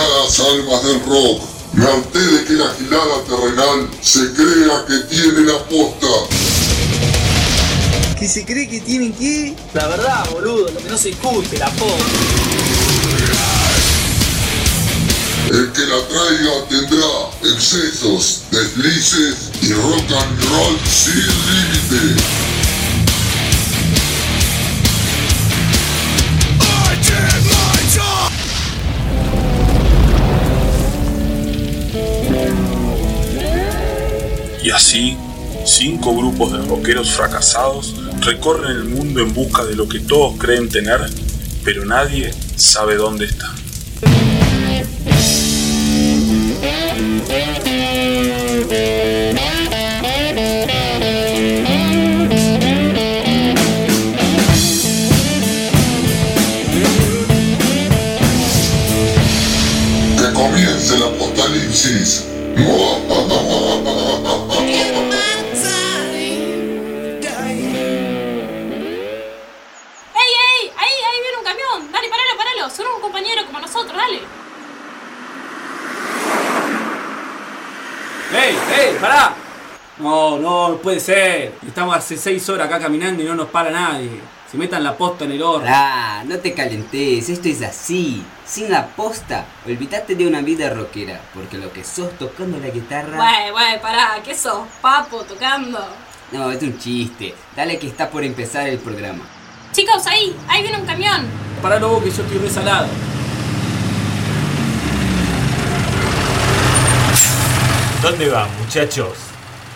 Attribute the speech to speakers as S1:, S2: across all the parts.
S1: apreciadas almas del rock, me harté de que la gilada terrenal se crea que tiene la posta.
S2: ¿Que se cree que tienen que?
S3: La verdad, boludo, lo que no se discute, la posta.
S1: El que la traiga tendrá excesos, deslices y rock and roll sin límite.
S4: Y así, cinco grupos de rockeros fracasados recorren el mundo en busca de lo que todos creen tener, pero nadie sabe dónde está.
S1: Que comience el apocalipsis.
S5: ¡Ey, ¡Ey,
S6: ey, pará! No, no, no puede ser. Estamos hace seis horas acá caminando y no nos para nadie. Se metan la posta en el horno.
S7: Pará, no te calentes, esto es así. Sin la posta, olvídate de una vida rockera, porque lo que sos tocando la guitarra...
S5: Güey, güey, pará. ¿Qué sos? Papo tocando.
S7: No, es un chiste. Dale que está por empezar el programa.
S5: Chicos, ahí, ahí viene un camión.
S6: Pará vos que yo estoy resalado.
S8: ¿Dónde van, muchachos?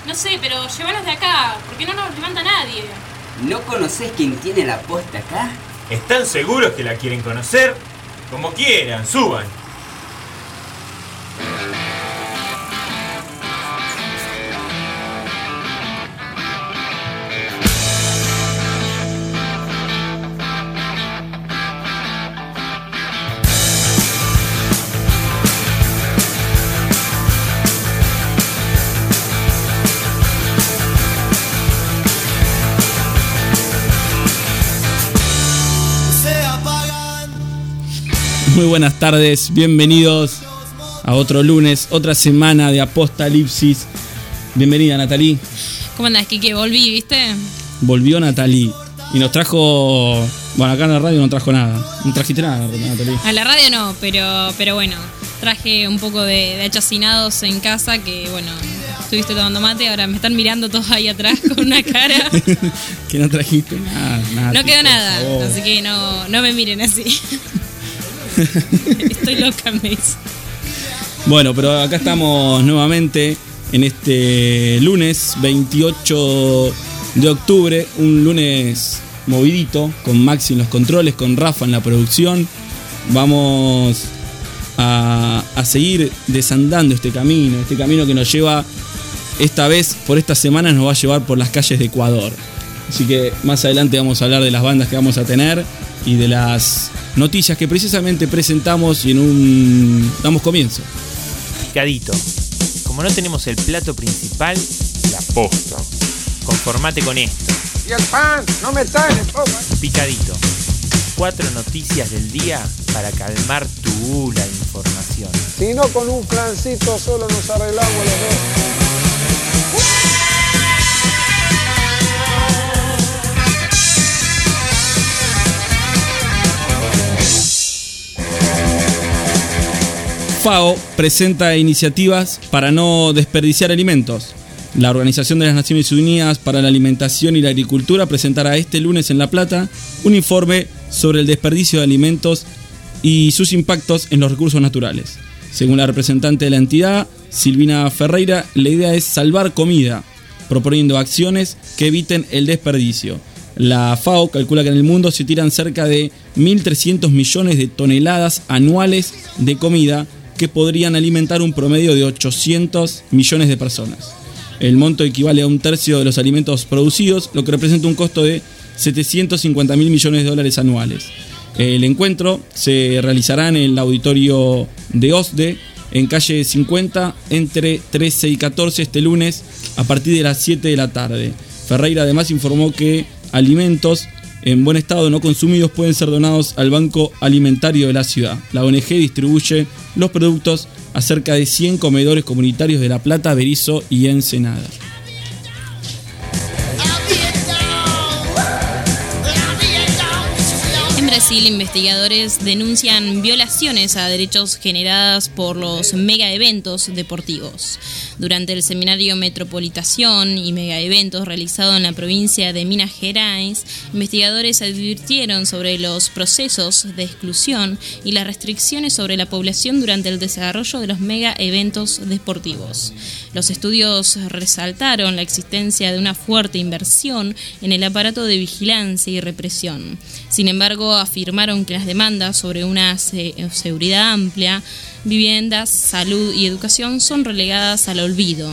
S5: No sé, pero llévanos de acá, porque no nos levanta nadie.
S7: ¿No conocés quién tiene la posta acá?
S8: ¿Están seguros que la quieren conocer? Como quieran, suban.
S9: Muy buenas tardes, bienvenidos a otro lunes, otra semana de Apocalipsis. Bienvenida Natalie,
S5: ¿Cómo andás, Kike? Volví, ¿viste?
S9: volvió Natalie y nos trajo, bueno acá en la radio no trajo nada, no trajiste nada Natalie.
S5: A la radio no, pero, pero bueno, traje un poco de, de achacinados en casa que, bueno, estuviste tomando mate, ahora me están mirando todos ahí atrás con una cara.
S9: que no trajiste nada, nada.
S5: No quedó nada, así que no, no me miren así. Estoy loca, me dice.
S9: Bueno, pero acá estamos nuevamente en este lunes 28 de octubre, un lunes movidito, con Maxi en los controles, con Rafa en la producción. Vamos a, a seguir desandando este camino, este camino que nos lleva, esta vez, por estas semanas, nos va a llevar por las calles de Ecuador. Así que más adelante vamos a hablar de las bandas que vamos a tener y de las noticias que precisamente presentamos y en un... damos comienzo.
S8: Picadito. Como no tenemos el plato principal, la posta. Conformate con esto.
S2: Y el pan, no me sale.
S8: Picadito. Cuatro noticias del día para calmar tu gula de información.
S2: Si no, con un flancito solo nos arreglamos los dos.
S9: FAO presenta iniciativas para no desperdiciar alimentos. La Organización de las Naciones Unidas para la Alimentación y la Agricultura presentará este lunes en La Plata un informe sobre el desperdicio de alimentos y sus impactos en los recursos naturales. Según la representante de la entidad, Silvina Ferreira, la idea es salvar comida, proponiendo acciones que eviten el desperdicio. La FAO calcula que en el mundo se tiran cerca de 1.300 millones de toneladas anuales de comida que podrían alimentar un promedio de 800 millones de personas. El monto equivale a un tercio de los alimentos producidos, lo que representa un costo de 750 mil millones de dólares anuales. El encuentro se realizará en el auditorio de OSDE, en calle 50, entre 13 y 14 este lunes, a partir de las 7 de la tarde. Ferreira además informó que alimentos en buen estado no consumidos pueden ser donados al Banco Alimentario de la ciudad. La ONG distribuye los productos a cerca de 100 comedores comunitarios de La Plata, Berizo y Ensenada.
S5: En Brasil, investigadores denuncian violaciones a derechos generadas por los mega eventos deportivos. Durante el seminario Metropolitación y Mega Eventos realizado en la provincia de Minas Gerais, investigadores advirtieron sobre los procesos de exclusión y las restricciones sobre la población durante el desarrollo de los mega eventos deportivos. Los estudios resaltaron la existencia de una fuerte inversión en el aparato de vigilancia y represión. Sin embargo, afirmaron que las demandas sobre una se- seguridad amplia, viviendas, salud y educación son relegadas al olvido.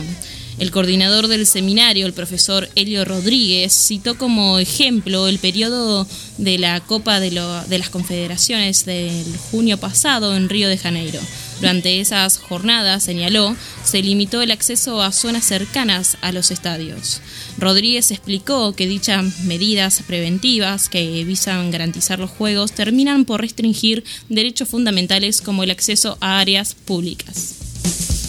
S5: El coordinador del seminario, el profesor Helio Rodríguez, citó como ejemplo el periodo de la Copa de, lo- de las Confederaciones del junio pasado en Río de Janeiro. Durante esas jornadas, señaló, se limitó el acceso a zonas cercanas a los estadios. Rodríguez explicó que dichas medidas preventivas que visan garantizar los juegos terminan por restringir derechos fundamentales como el acceso a áreas públicas.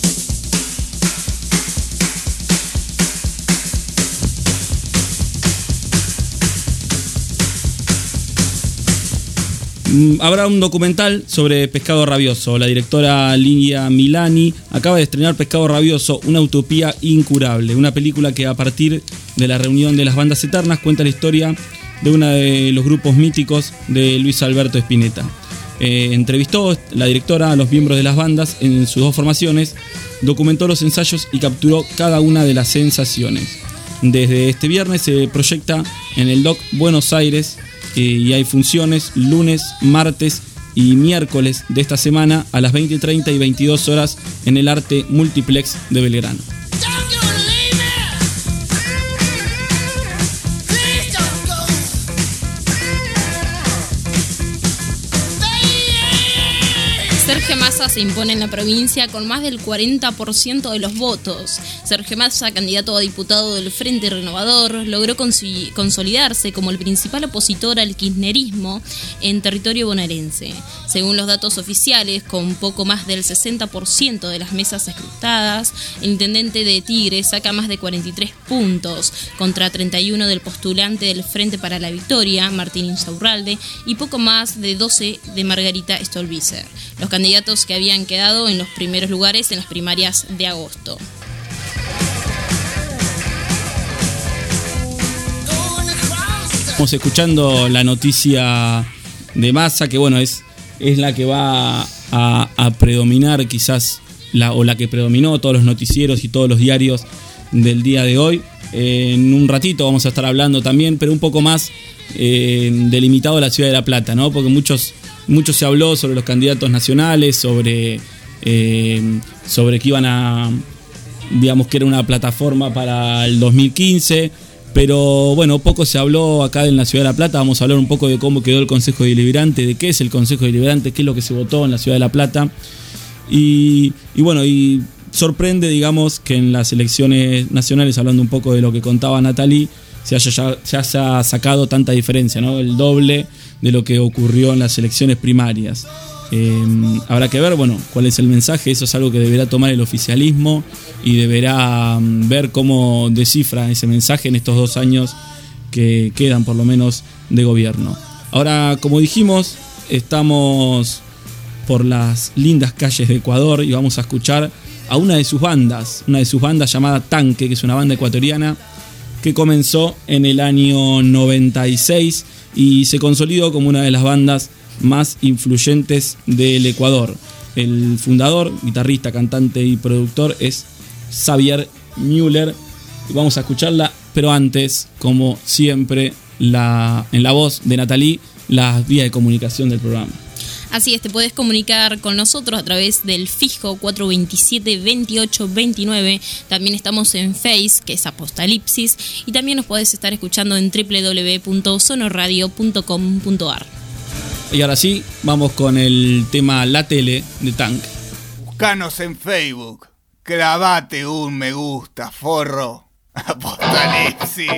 S9: Habrá un documental sobre Pescado Rabioso. La directora Ligia Milani acaba de estrenar Pescado Rabioso, una utopía incurable. Una película que a partir de la reunión de las bandas eternas cuenta la historia de uno de los grupos míticos de Luis Alberto Spinetta. Eh, entrevistó la directora a los miembros de las bandas en sus dos formaciones, documentó los ensayos y capturó cada una de las sensaciones. Desde este viernes se proyecta en el DOC Buenos Aires eh, y hay funciones lunes, martes y miércoles de esta semana a las 20.30 y 22 horas en el Arte Multiplex de Belgrano.
S5: Massa se impone en la provincia con más del 40% de los votos. Sergio Massa, candidato a diputado del Frente Renovador, logró consolidarse como el principal opositor al kirchnerismo en territorio bonaerense. Según los datos oficiales, con poco más del 60% de las mesas escrutadas, el intendente de Tigre saca más de 43 puntos contra 31 del postulante del Frente para la Victoria, Martín Insaurralde, y poco más de 12 de Margarita Stolbizer, los candidatos que habían quedado en los primeros lugares en las primarias de agosto.
S9: Estamos escuchando la noticia de Massa, que bueno, es, es la que va a, a predominar quizás, la, o la que predominó todos los noticieros y todos los diarios del día de hoy. Eh, en un ratito vamos a estar hablando también, pero un poco más eh, delimitado a la ciudad de La Plata, ¿no? Porque muchos, mucho se habló sobre los candidatos nacionales, sobre, eh, sobre que iban a, digamos que era una plataforma para el 2015, pero bueno, poco se habló acá en la ciudad de La Plata, vamos a hablar un poco de cómo quedó el Consejo Deliberante, de qué es el Consejo Deliberante, qué es lo que se votó en la ciudad de La Plata. Y, y bueno, y sorprende, digamos, que en las elecciones nacionales, hablando un poco de lo que contaba Natalie, se haya, ya- se haya sacado tanta diferencia, ¿no? El doble de lo que ocurrió en las elecciones primarias. Eh, habrá que ver, bueno, cuál es el mensaje, eso es algo que deberá tomar el oficialismo y deberá mm, ver cómo descifra ese mensaje en estos dos años que quedan por lo menos de gobierno. Ahora, como dijimos, estamos por las lindas calles de Ecuador y vamos a escuchar a una de sus bandas, una de sus bandas llamada Tanque, que es una banda ecuatoriana que comenzó en el año 96 y se consolidó como una de las bandas más influyentes del Ecuador. El fundador, guitarrista, cantante y productor es Xavier Müller. Vamos a escucharla, pero antes, como siempre, la, en la voz de Natalie, las vías de comunicación del programa.
S5: Así es, te puedes comunicar con nosotros a través del fijo 427-2829. También estamos en Face, que es Apostalipsis. Y también nos puedes estar escuchando en www.sonoradio.com.ar.
S9: Y ahora sí, vamos con el tema La Tele de Tank.
S10: Buscanos en Facebook. Clavate un me gusta, forro. Apocalipsis.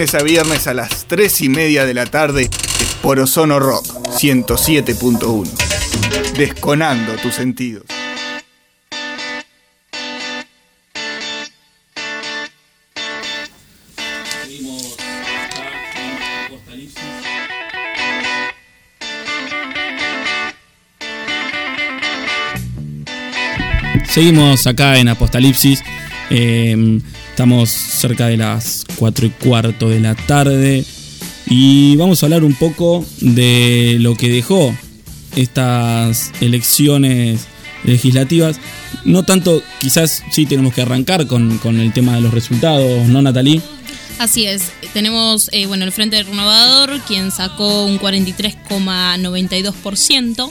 S10: Lunes viernes a las 3 y media de la tarde por Ozono Rock 107.1. Desconando tus sentidos.
S9: Seguimos acá en Apostalipsis. Eh, estamos cerca de las 4 y cuarto de la tarde. Y vamos a hablar un poco de lo que dejó estas elecciones legislativas. No tanto, quizás sí tenemos que arrancar con, con el tema de los resultados, ¿no, Natalie?
S5: Así es, tenemos eh, bueno el Frente Renovador, quien sacó un 43,92%.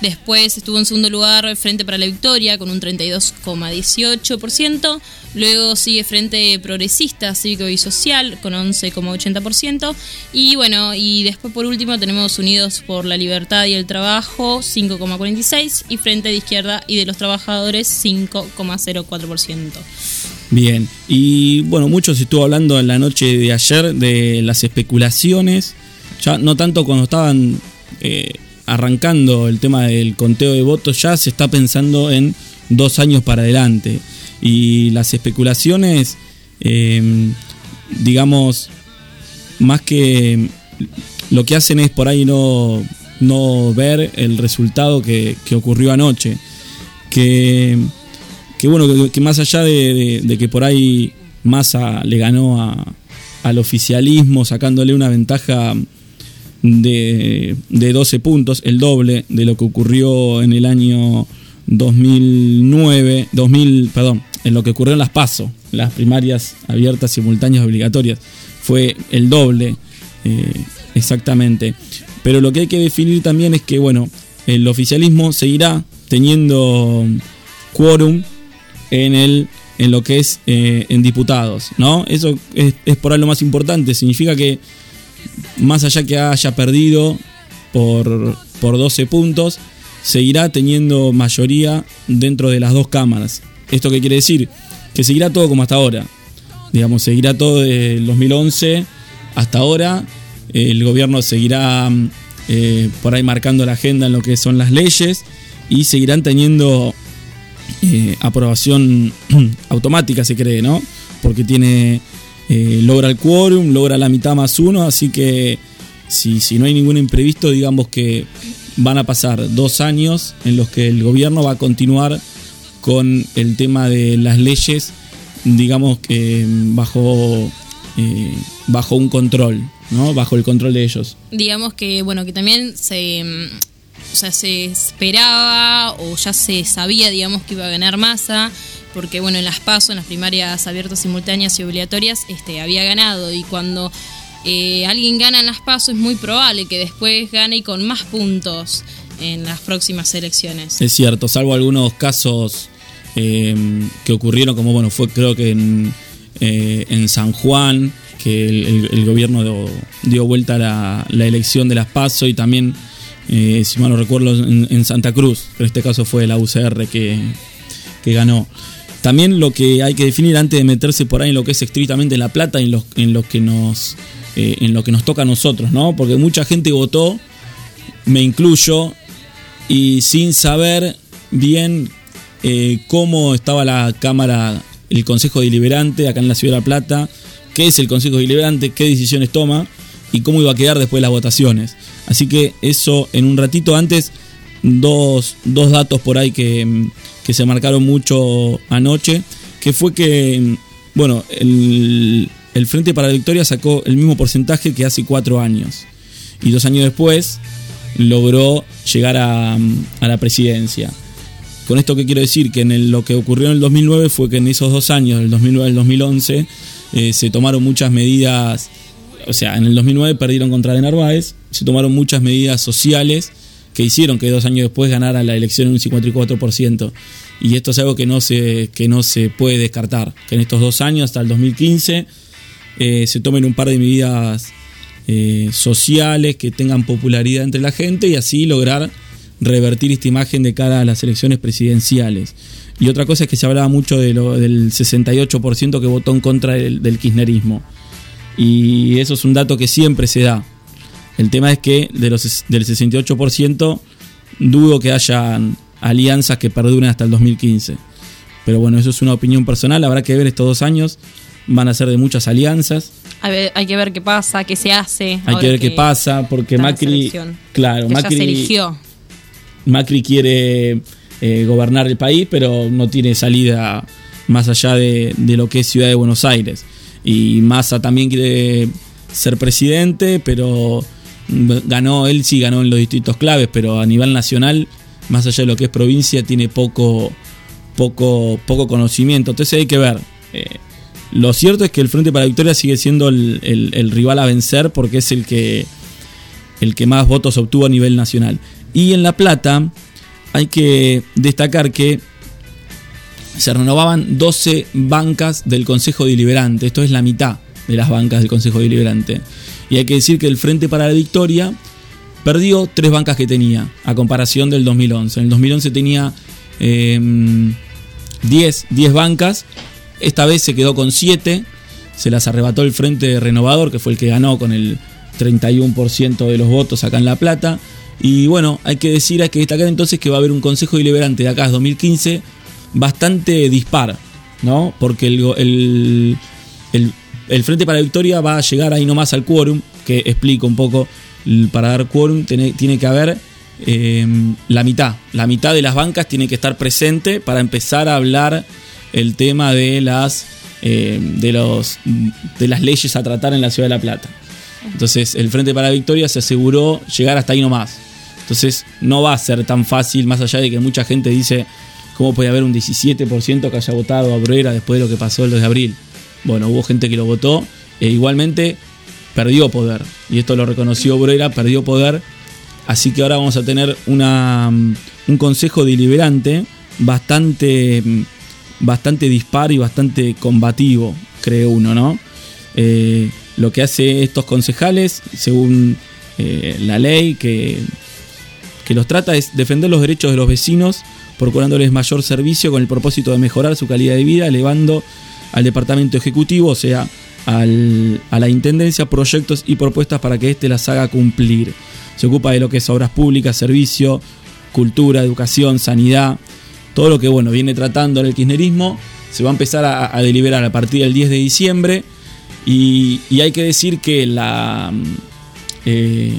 S5: Después estuvo en segundo lugar Frente para la Victoria con un 32,18%. Luego sigue Frente Progresista, Cívico y Social con 11,80%. Y bueno, y después por último tenemos Unidos por la Libertad y el Trabajo 5,46% y Frente de Izquierda y de los Trabajadores 5,04%.
S9: Bien, y bueno, mucho se estuvo hablando en la noche de ayer de las especulaciones, ya no tanto cuando estaban eh, arrancando el tema del conteo de votos, ya se está pensando en dos años para adelante. Y las especulaciones, eh, digamos, más que lo que hacen es por ahí no, no ver el resultado que, que ocurrió anoche. Que, que bueno, que, más allá de, de- de que por ahí Massa le ganó a- al oficialismo sacándole una ventaja de, de 12 puntos, el doble de lo que ocurrió en el año 2009, 2000, perdón, en lo que ocurrió en las PASO, las primarias abiertas, simultáneas, obligatorias, fue el doble eh, exactamente. Pero lo que hay que definir también es que, bueno, el oficialismo seguirá teniendo quórum en el en lo que es eh, en diputados, ¿no? Eso es, es por ahí lo más importante. Significa que más allá que haya perdido por, por 12 puntos, seguirá teniendo mayoría dentro de las dos cámaras. ¿Esto qué quiere decir? Que seguirá todo como hasta ahora. Digamos, seguirá todo desde el 2011 hasta ahora. El gobierno seguirá eh, por ahí marcando la agenda en lo que son las leyes y seguirán teniendo eh, aprobación automática, se cree, ¿no? Porque tiene eh, logra el quórum, logra la mitad más uno, así que si, si no hay ningún imprevisto, digamos que van a pasar dos años en los que el gobierno va a continuar con el tema de las leyes, digamos que bajo, eh, bajo un control, ¿no? Bajo el control de ellos.
S5: digamos que bueno que también se mm, o sea, se esperaba o ya se sabía digamos que iba a ganar masa porque bueno en las pasos en las primarias abiertas simultáneas y obligatorias este había ganado y cuando eh, alguien gana en las pasos es muy probable que después gane y con más puntos en las próximas elecciones
S9: Es cierto, salvo algunos casos eh, que ocurrieron, como bueno, fue creo que en, eh, en San Juan, que el, gobierno dio, dio vuelta la, la elección de las PASO y también, eh, si mal no recuerdo, en, en Santa Cruz, pero en este caso fue la UCR que, que ganó. También lo que hay que definir antes de meterse por ahí en lo que es estrictamente La Plata en lo, en lo que nos eh, en lo que nos toca a nosotros, ¿no? Porque mucha gente votó, me incluyo, y sin saber bien eh, cómo estaba la Cámara, el Consejo Deliberante acá en la Ciudad de La Plata, qué es el Consejo Deliberante, qué decisiones toma y cómo iba a quedar después de las votaciones. Así que eso en un ratito antes, dos, dos datos por ahí que, mm, que se marcaron mucho anoche, que fue que, bueno, el, el Frente para la Victoria sacó el mismo porcentaje que hace cuatro años. Y dos años después logró llegar a, a la presidencia. Con esto que quiero decir que en lo que ocurrió en el 2009 fue que en esos dos años, del 2009 al 2011, eh, se tomaron muchas medidas, o sea, en el 2009 perdieron contra de Narváez, se tomaron muchas medidas sociales que hicieron que dos años después ganara la elección en un 54%. Y esto es algo que no se, que no se puede descartar, que en estos dos años, hasta el 2015, eh, se tomen un par de medidas eh, sociales que tengan popularidad entre la gente y así lograr revertir esta imagen de cara a las elecciones presidenciales. Y otra cosa es que se hablaba mucho del 68% que votó en contra del, del kirchnerismo. Y eso es un dato que siempre se da. El tema es que de los, del 68% dudo que hayan alianzas que perduren hasta el 2015. Pero bueno, eso es una opinión personal, habrá que ver estos dos años. Van a ser de muchas alianzas.
S5: A ver, hay que ver qué pasa, qué se hace.
S9: Hay que ver qué pasa, porque Macri. Claro,
S5: Que ya
S9: Macri.
S5: se eligió.
S9: Macri quiere eh, gobernar el país, pero no tiene salida más allá de, de lo que es Ciudad de Buenos Aires. Y Massa también quiere ser presidente, pero ganó, él sí ganó en los distritos claves, pero a nivel nacional, más allá de lo que es provincia, tiene poco, poco, poco conocimiento. Entonces hay que ver. Eh, lo cierto es que el Frente para la Victoria sigue siendo el, el- rival a vencer porque es el que, el que más votos obtuvo a nivel nacional. Y en La Plata hay que destacar que se renovaban 12 bancas del Consejo Deliberante. Esto es la mitad de las bancas del Consejo Deliberante. Y hay que decir que el Frente para la Victoria perdió tres bancas que tenía, a comparación del 2011. En el 2011 tenía eh, 10, 10 bancas, esta vez se quedó con 7, se las arrebató el Frente Renovador, que fue el que ganó con el 31% de los votos acá en La Plata. Y bueno, hay que decir, hay que destacar entonces que va a haber un Consejo Deliberante de acá 2015 bastante dispar, ¿no? Porque el- el Frente para la Victoria va a llegar ahí nomás al quórum, que explico un poco, para dar quórum tiene, tiene que haber eh, la mitad, la mitad de las bancas tiene que estar presente para empezar a hablar el tema de las, eh, de los, de las leyes a tratar en la Ciudad de La Plata. Entonces el Frente para la Victoria se aseguró llegar hasta ahí nomás. Entonces no va a ser tan fácil, más allá de que mucha gente dice cómo puede haber un 17% que haya votado a Bruera después de lo que pasó el 2 de abril. Bueno, hubo gente que lo votó e igualmente perdió poder. Y esto lo reconoció Bruera, perdió poder. Así que ahora vamos a tener una, mm, un consejo deliberante bastante, mm, bastante dispar y bastante combativo, cree uno, ¿no? Eh, lo que hace estos concejales, según eh, la ley que, que los trata, es defender los derechos de los vecinos, procurándoles mayor servicio con el propósito de mejorar su calidad de vida, elevando al departamento ejecutivo, o sea, al- a la intendencia, proyectos y propuestas para que éste las haga cumplir. Se ocupa de lo que es obras públicas, servicio, cultura, educación, sanidad, todo lo que bueno viene tratando en el kirchnerismo. Se va a empezar a, deliberar a partir del 10 de diciembre. Y, y hay que decir que la, mm, eh,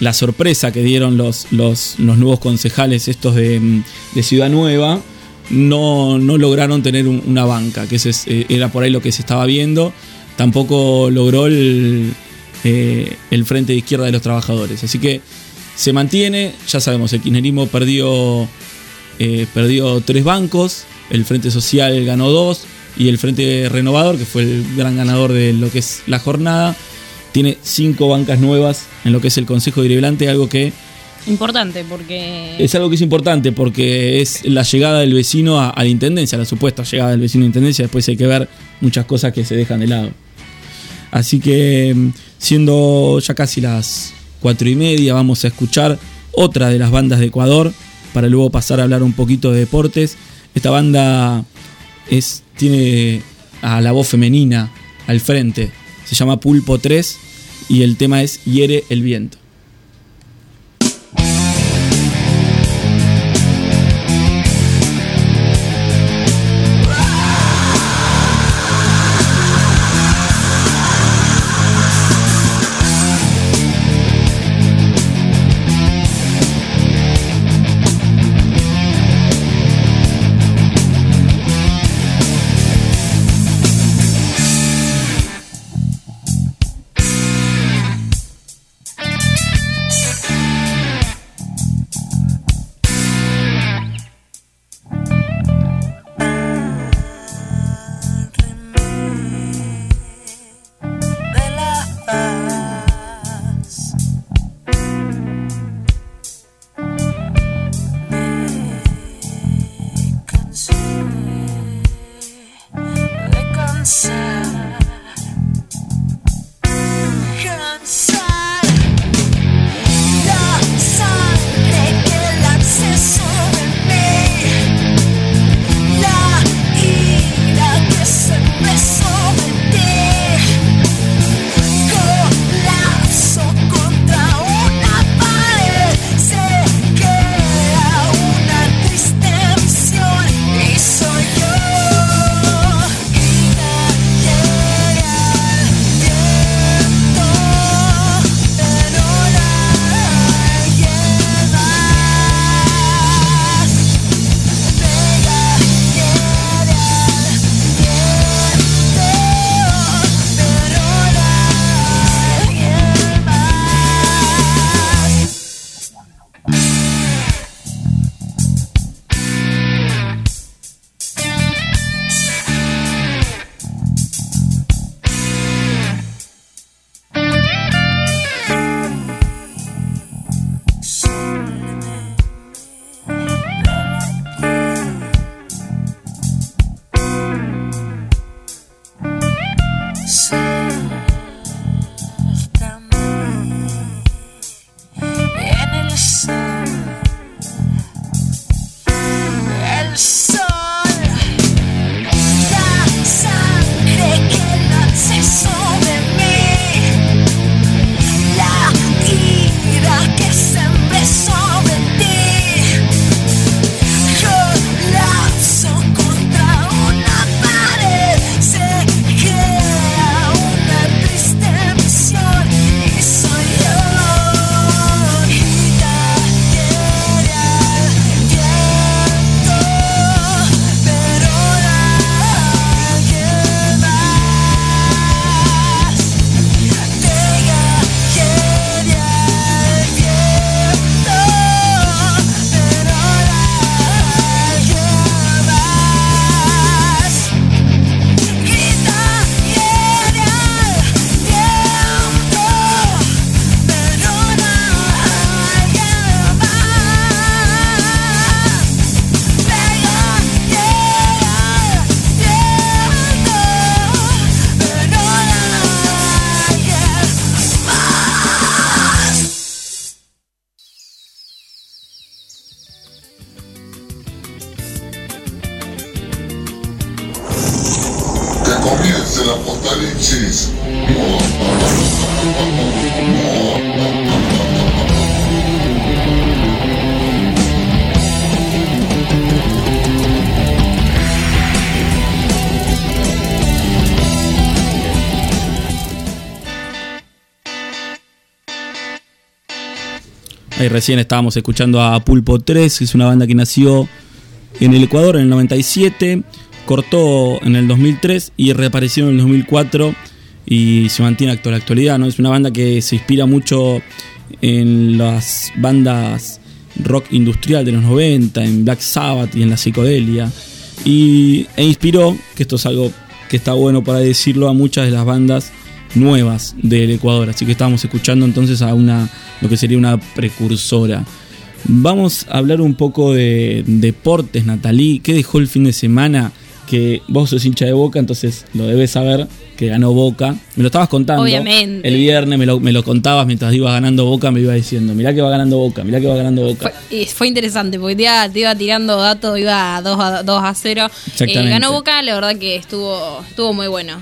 S9: la sorpresa que dieron los, los, los nuevos concejales, estos de, mm, de Ciudad Nueva, no, no lograron tener un- una banca, que ese es, eh, era por ahí lo que se estaba viendo. Tampoco logró el, eh, el Frente de Izquierda de los Trabajadores. Así que se mantiene, ya sabemos, el kirchnerismo perdió, eh, perdió tres bancos, el Frente Social ganó dos y el Frente Renovador, que fue el gran ganador de lo que es la jornada, tiene cinco bancas nuevas en lo que es el Consejo Deliberante, algo que
S5: Importante porque
S9: es algo que es importante porque es la llegada del vecino a, la intendencia, la supuesta llegada del vecino a la intendencia. Después hay que ver muchas cosas que se dejan de lado. Así que, mm, siendo ya casi las cuatro y media, vamos a escuchar otra de las bandas de Ecuador para luego pasar a hablar un poquito de deportes. Esta banda es, tiene a la voz femenina al frente. Se llama Pulpo 3 y el tema es Hiere el viento. Ahí recién estábamos escuchando a Pulpo 3, que es una banda que nació en el Ecuador en el 97, cortó en el 2003 y reapareció en el 2004 y se mantiene hasta la actualidad. ¿no? Es una banda que se inspira mucho en las bandas rock industrial de los 90, en Black Sabbath y en la psicodelia. Y, e inspiró, que esto es algo que está bueno para decirlo, a muchas de las bandas nuevas del Ecuador. Así que estábamos escuchando entonces a una, lo que sería una precursora. Vamos a hablar un poco de deportes, Natalí. ¿Qué dejó el fin de semana? Que vos sos hincha de Boca, entonces lo debes saber, que ganó Boca. Me lo estabas contando.
S5: Obviamente.
S9: El viernes me lo, me lo contabas mientras iba ganando Boca, me iba diciendo, mirá que va ganando Boca, mirá que va ganando Boca.
S5: Fue, y fue interesante porque te iba, te iba tirando datos, iba 2 a, 2 a 0.
S9: Exactamente.
S5: ganó Boca, la verdad que estuvo, estuvo muy bueno.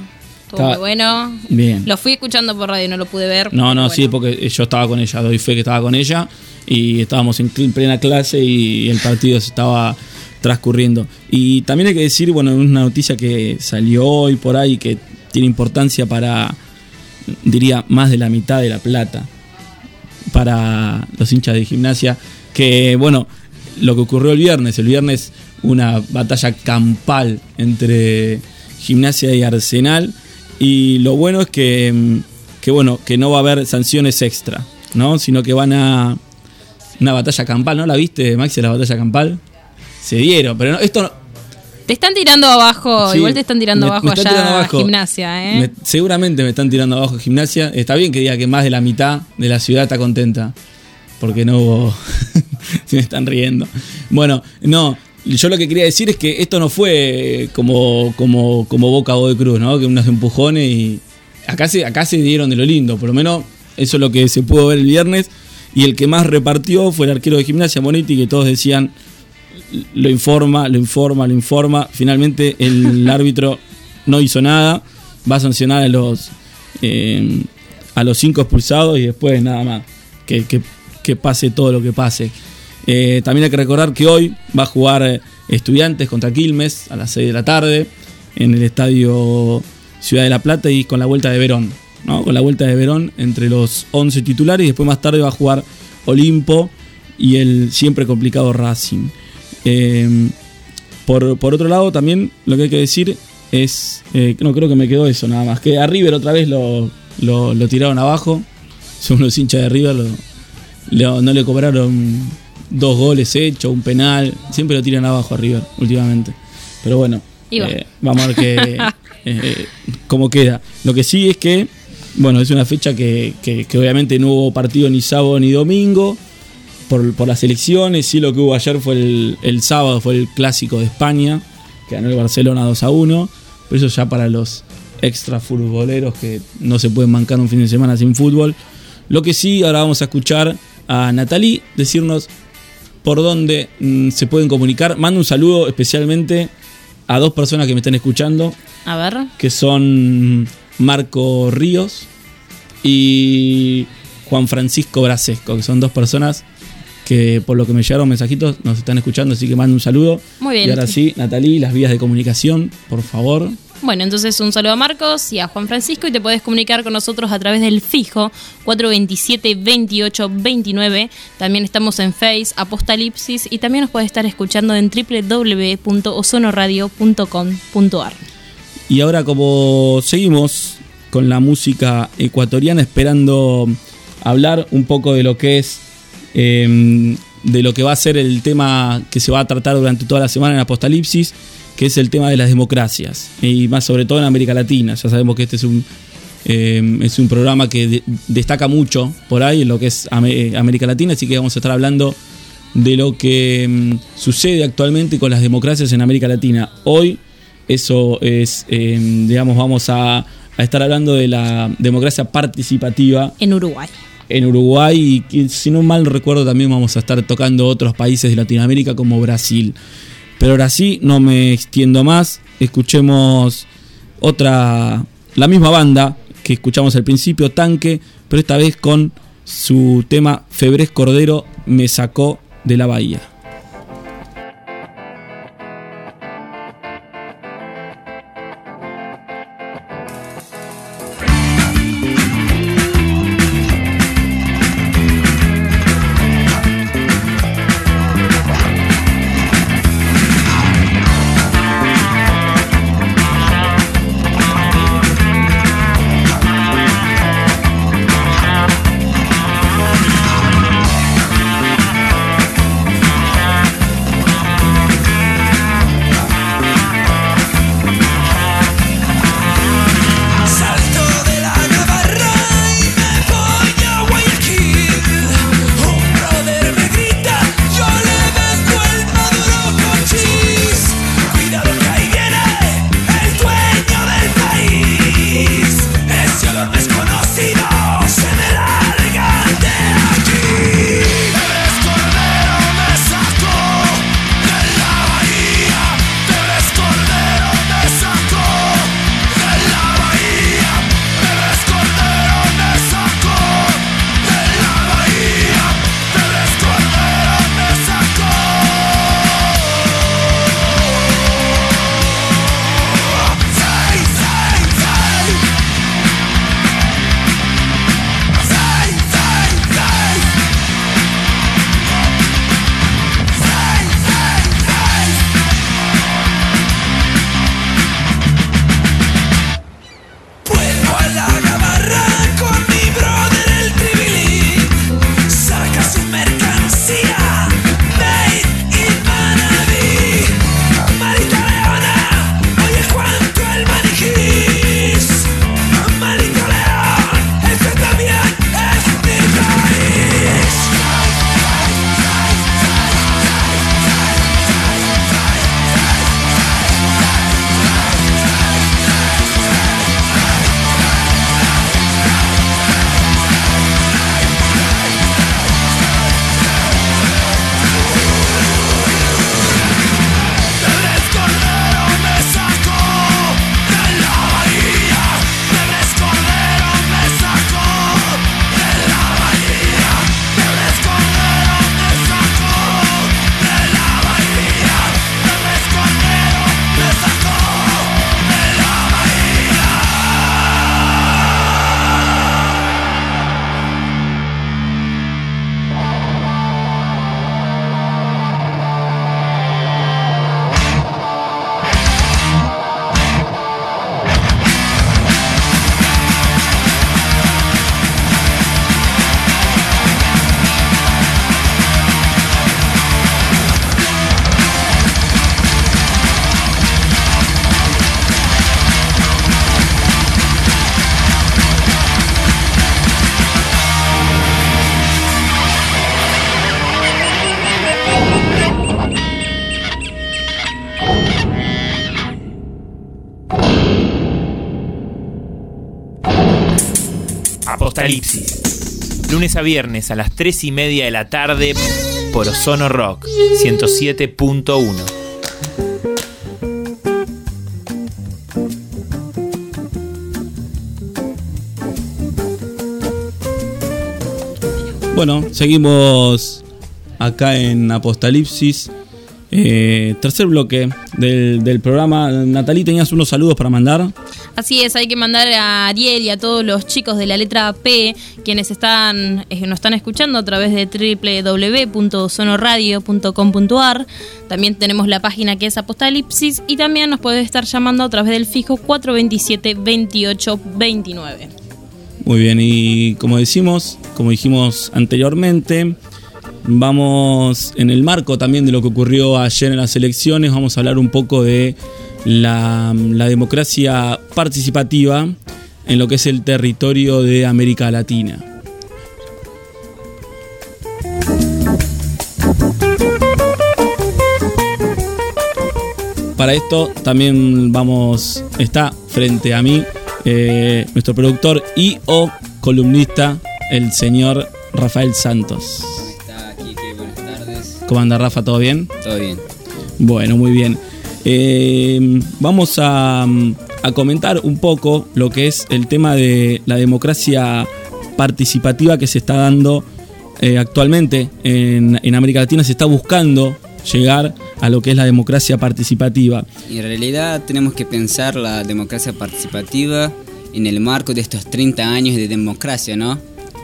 S5: Estuvo muy bueno.
S9: Bien.
S5: Lo fui escuchando por radio, no lo pude ver.
S9: No, no, sí, porque yo estaba con ella, doy fe que estaba con ella y estábamos en plena clase y el partido se estaba transcurriendo. Y también hay que decir, bueno, una noticia que salió hoy por ahí que tiene importancia para, diría, más de la mitad de la plata para los hinchas de gimnasia, que bueno, lo que ocurrió el viernes, el viernes una batalla campal entre gimnasia y Arsenal y lo bueno es que, mm, que bueno, que no va a haber sanciones extra, ¿no? Sino que van a una batalla campal, ¿no? ¿La viste, Maxi, la batalla campal? Se dieron, pero no, esto no-
S5: Te están tirando abajo,
S9: Sí,
S5: igual te están tirando
S9: me-
S5: abajo
S9: me están
S5: allá
S9: tirando abajo.
S5: gimnasia, ¿eh?
S9: me- seguramente me están tirando abajo gimnasia. Está bien que diga que más de la mitad de la ciudad está contenta. Porque no hubo. Se me están riendo. Bueno, no. Yo lo que quería decir es que esto no fue como, como, como Boca o de Cruz, ¿no? Que unos empujones y. Acá se, acá se dieron de lo lindo. Por lo menos eso es lo que se pudo ver el viernes. Y el que más repartió fue el arquero de gimnasia, Monetti, que todos decían lo informa, lo informa, lo informa. Finalmente el árbitro no hizo nada. Va a sancionar a los eh, a los cinco expulsados y después nada más. Que, que- que pase todo lo que pase. Eh, también hay que recordar que hoy va a jugar eh, Estudiantes contra Quilmes a las 6 de la tarde en el estadio Ciudad de la Plata y con la vuelta de Verón. ¿no? Con la vuelta de Verón entre los 11 titulares y después más tarde va a jugar Olimpo y el siempre complicado Racing. Eh, por, por otro lado, también lo que hay que decir es. eh, no creo que me quedó eso nada más. Que a River otra vez lo, lo- tiraron abajo. Son los hinchas de River. no le cobraron dos goles hechos, un penal. Siempre lo tiran abajo a River últimamente. Pero bueno, eh, vamos a ver qué, eh, cómo queda. Lo que sí es que, bueno, es una fecha que, que- que obviamente no hubo partido ni sábado ni domingo por, por las elecciones. Sí, lo que hubo ayer fue el, el sábado, fue el clásico de España, que ganó el Barcelona 2 a 1. Pero eso ya para los extra futboleros que no se pueden mancar un fin de semana sin fútbol. Lo que sí, ahora vamos a escuchar a Natalie decirnos por dónde mm, se pueden comunicar. Mando un saludo especialmente a dos personas que me están escuchando,
S5: A ver.
S9: que son Marco Ríos y Juan Francisco Brasesco, que son dos personas que por lo que me llegaron mensajitos nos están escuchando, así que mando un saludo.
S5: Muy bien.
S9: Y ahora sí, Natalie, las vías de comunicación, por favor.
S5: Bueno, entonces un saludo a Marcos y a Juan Francisco y te puedes comunicar con nosotros a través del fijo 427-2829. También estamos en Face, Apostalipsis y también nos puedes estar escuchando en www.ozonoradio.com.ar.
S9: Y ahora como seguimos con la música ecuatoriana, esperando hablar un poco de lo que es, eh, de lo que va a ser el tema que se va a tratar durante toda la semana en Apocalipsis, que es el tema de las democracias, y más sobre todo en América Latina. Ya sabemos que este es un, eh, es un programa que de- destaca mucho por ahí en lo que es Ame- América Latina, así que vamos a estar hablando de lo que mm, sucede actualmente con las democracias en América Latina. Hoy eso es, eh, digamos, vamos a, a estar hablando de la democracia participativa
S5: En Uruguay.
S9: en Uruguay y si no mal recuerdo también vamos a estar tocando otros países de Latinoamérica como Brasil. Pero ahora sí, no me extiendo más, escuchemos
S11: otra, la misma banda que escuchamos al principio, Tanque, pero esta vez con su tema Febres Cordero me sacó de la bahía.
S8: Viernes a las 3 y media de la tarde por Ozono Rock 107.1.
S11: Bueno, seguimos acá en Apocalipsis. Eh, tercer bloque del, del programa. Natalí, tenías unos saludos para mandar.
S5: Así es, hay que mandar a Ariel y a todos los chicos de la letra P, quienes están, eh, nos están escuchando a través de www.sonoradio.com.ar. También tenemos la página que es Apocalipsis y también nos puede estar llamando a través del fijo 427-2829.
S11: Muy bien, y como decimos, como dijimos anteriormente, vamos en el marco también de lo que ocurrió ayer en las elecciones, vamos a hablar un poco de la, la democracia participativa en lo que es el territorio de América Latina. Para esto también vamos, está frente a mí eh, nuestro productor y o columnista, el señor Rafael Santos.
S7: Está aquí, que buenas tardes.
S11: ¿Cómo anda Rafa? ¿Todo bien?
S7: Todo bien.
S11: Bueno, muy bien.
S9: Eh, vamos a, a comentar un poco lo que es el tema de la democracia participativa que se está dando eh, actualmente en, en América Latina. Se está buscando llegar a lo que es la democracia participativa.
S7: En realidad tenemos que pensar la democracia participativa en el marco de estos 30 años de democracia, ¿no?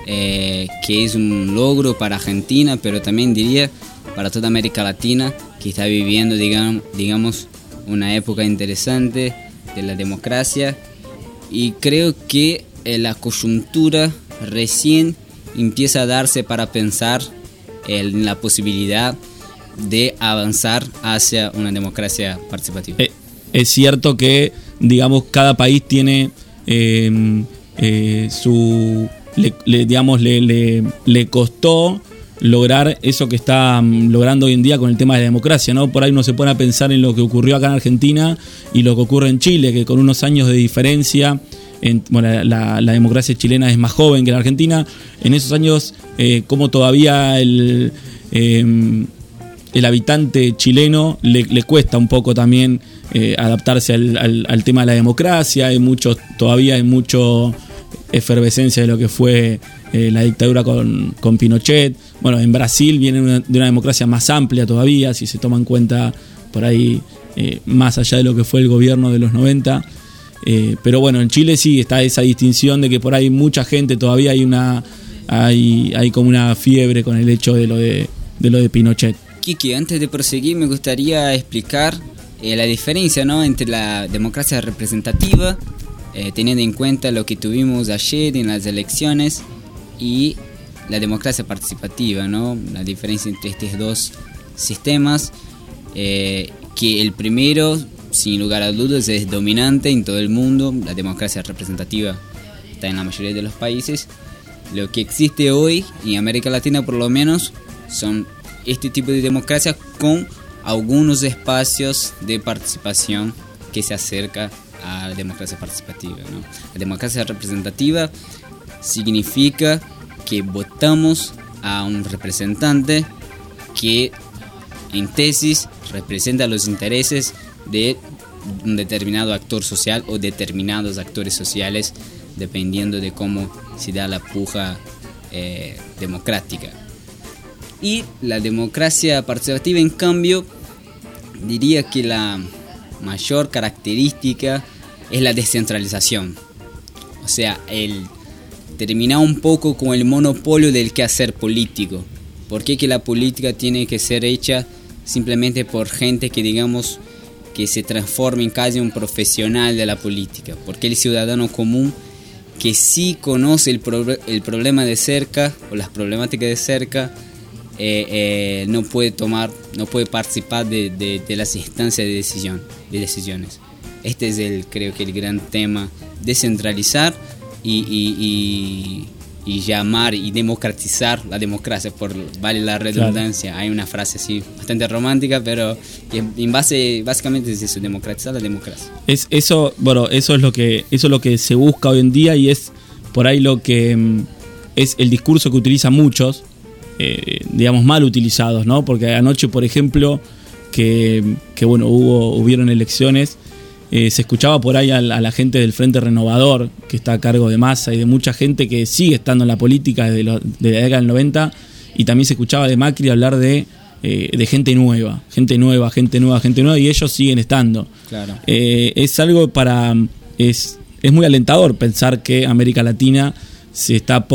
S7: Eh, que es un logro para Argentina, pero también diría para toda América Latina, que está viviendo, digamos, digamos una época interesante de la democracia. Y creo que eh, la coyuntura recién empieza a darse para pensar en la posibilidad de avanzar hacia una democracia participativa.
S9: Eh, es cierto que, digamos, cada país tiene eh, eh, su. Le, le- digamos, le, le- le costó lograr eso que está mm, logrando hoy en día con el tema de la democracia, ¿no? Por ahí uno se pone a pensar en lo que ocurrió acá en Argentina y lo que ocurre en Chile, que con unos años de diferencia, en- bueno, la, democracia chilena es más joven que la argentina, en esos años, eh, como todavía el, eh, el habitante chileno le, cuesta un poco también eh, adaptarse al, al- al tema de la democracia, hay mucho, todavía hay mucho efervescencia de lo que fue eh, la dictadura con, con Pinochet. Bueno, en Brasil viene una- de una democracia más amplia todavía, si se toma en cuenta por ahí eh, más allá de lo que fue el gobierno de los 90. Eh, pero bueno, en Chile sí está esa distinción de que por ahí mucha gente todavía hay una hay, hay como una fiebre con el hecho de lo de, de lo de Pinochet.
S7: Kiki, antes de proseguir me gustaría explicar eh, la diferencia ¿no? entre la democracia representativa, eh, teniendo en cuenta lo que tuvimos ayer en las elecciones, y la democracia participativa, ¿no? la diferencia entre estos dos sistemas, eh, que el primero, sin lugar a dudas, es dominante en todo el mundo, la democracia representativa está en la mayoría de los países. Lo que existe hoy en América Latina por lo menos son este tipo de democracia con algunos espacios de participación que se acerca a la democracia participativa. ¿no? La democracia representativa significa que votamos a un representante que en tesis representa los intereses de un determinado actor social o determinados actores sociales dependiendo de cómo se da la puja eh, democrática. Y la democracia participativa, en cambio, diría que la mayor característica es la descentralización. O sea, el terminar un poco con el monopolio del quehacer político. ¿Por qué que la política tiene que ser hecha simplemente por gente que digamos que se transforme en casi un profesional de la política? Porque el ciudadano común que sí conoce el, el problema de cerca o las problemáticas de cerca eh, eh, no puede tomar, no puede participar de, de- de las instancias de decisión, de decisiones. Este es el, creo que el gran tema, descentralizar y, y- y- y llamar y democratizar la democracia, por vale la redundancia. Hay una frase así bastante romántica, pero en base, básicamente es eso, democratizar la democracia.
S9: Es eso, bueno, eso es lo que eso es lo que se busca hoy en día y es por ahí lo que mm, es el discurso que utilizan muchos, eh, digamos mal utilizados, ¿no? Porque anoche, por ejemplo, que, que, bueno hubo hubieron elecciones, eh, se escuchaba por ahí a, la a la gente del Frente Renovador que está a cargo de masa y de mucha gente que sigue estando en la política desde, lo- desde la década del 90 y también se escuchaba de Macri hablar de eh, de gente nueva, gente nueva, gente nueva, gente nueva y ellos siguen estando.
S7: Claro.
S9: Eh, es algo para. Es, es muy alentador pensar que América Latina se está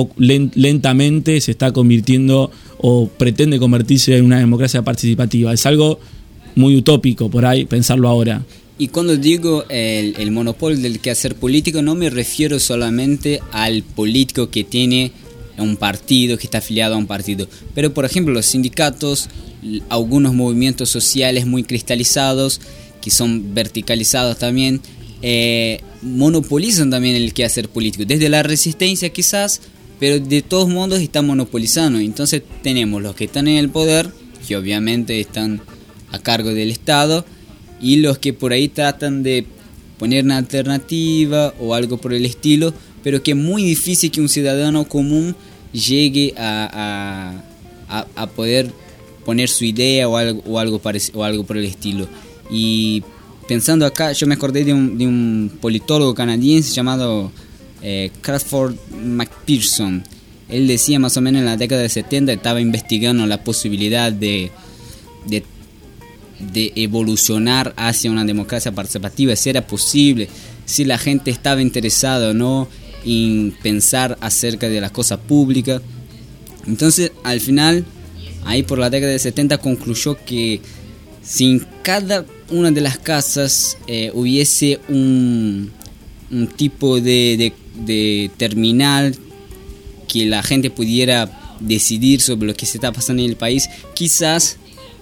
S9: lentamente se está convirtiendo o pretende convertirse en una democracia participativa. Es algo muy utópico por ahí pensarlo ahora.
S7: Y cuando digo el, el monopolio del quehacer político, no me refiero solamente al político que tiene un partido, que está afiliado a un partido. Pero, por ejemplo, los sindicatos, algunos movimientos sociales muy cristalizados, que son verticalizados también, eh, monopolizan también el quehacer político. Desde la resistencia quizás, pero de todos modos están monopolizando. Entonces tenemos los que están en el poder, que obviamente están a cargo del Estado, y los que por ahí tratan de poner una alternativa o algo por el estilo, pero que es muy difícil que un ciudadano común llegue a, a- a- poder poner su idea o algo, o, algo o algo por el estilo. Y pensando acá, yo me acordé de un, de un politólogo canadiense llamado eh, Crawford McPherson. Él decía más o menos en la década de 70 estaba investigando la posibilidad de, de, de evolucionar hacia una democracia participativa, si era posible, si la gente estaba interesada o no en pensar acerca de las cosas públicas. Entonces, al final, ahí por la década de 70 concluyó que si en cada una de las casas eh, hubiese un, tipo de terminal que la gente pudiera decidir sobre lo que se está pasando en el país, quizás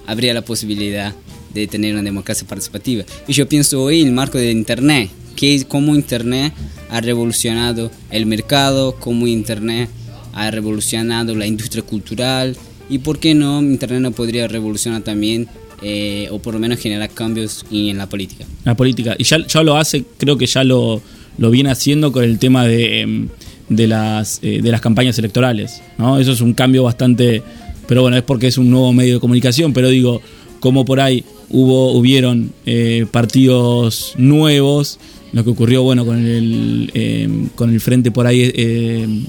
S7: habría la posibilidad de tener una democracia participativa. Y yo pienso hoy en el marco de Internet, que cómo Internet ha revolucionado el mercado, cómo Internet ha revolucionado la industria cultural y por qué no Internet no podría revolucionar también eh, o por lo menos generar cambios en la política.
S9: La política. Y ya, ya lo hace, creo que ya lo, lo viene haciendo con el tema de, em, de, las, eh, de las campañas electorales. ¿no? Eso es un cambio bastante... Pero bueno, es porque es un nuevo medio de comunicación, pero digo, como por ahí hubo, hubieron eh, partidos nuevos, lo que ocurrió bueno con el, em, frente por ahí, em,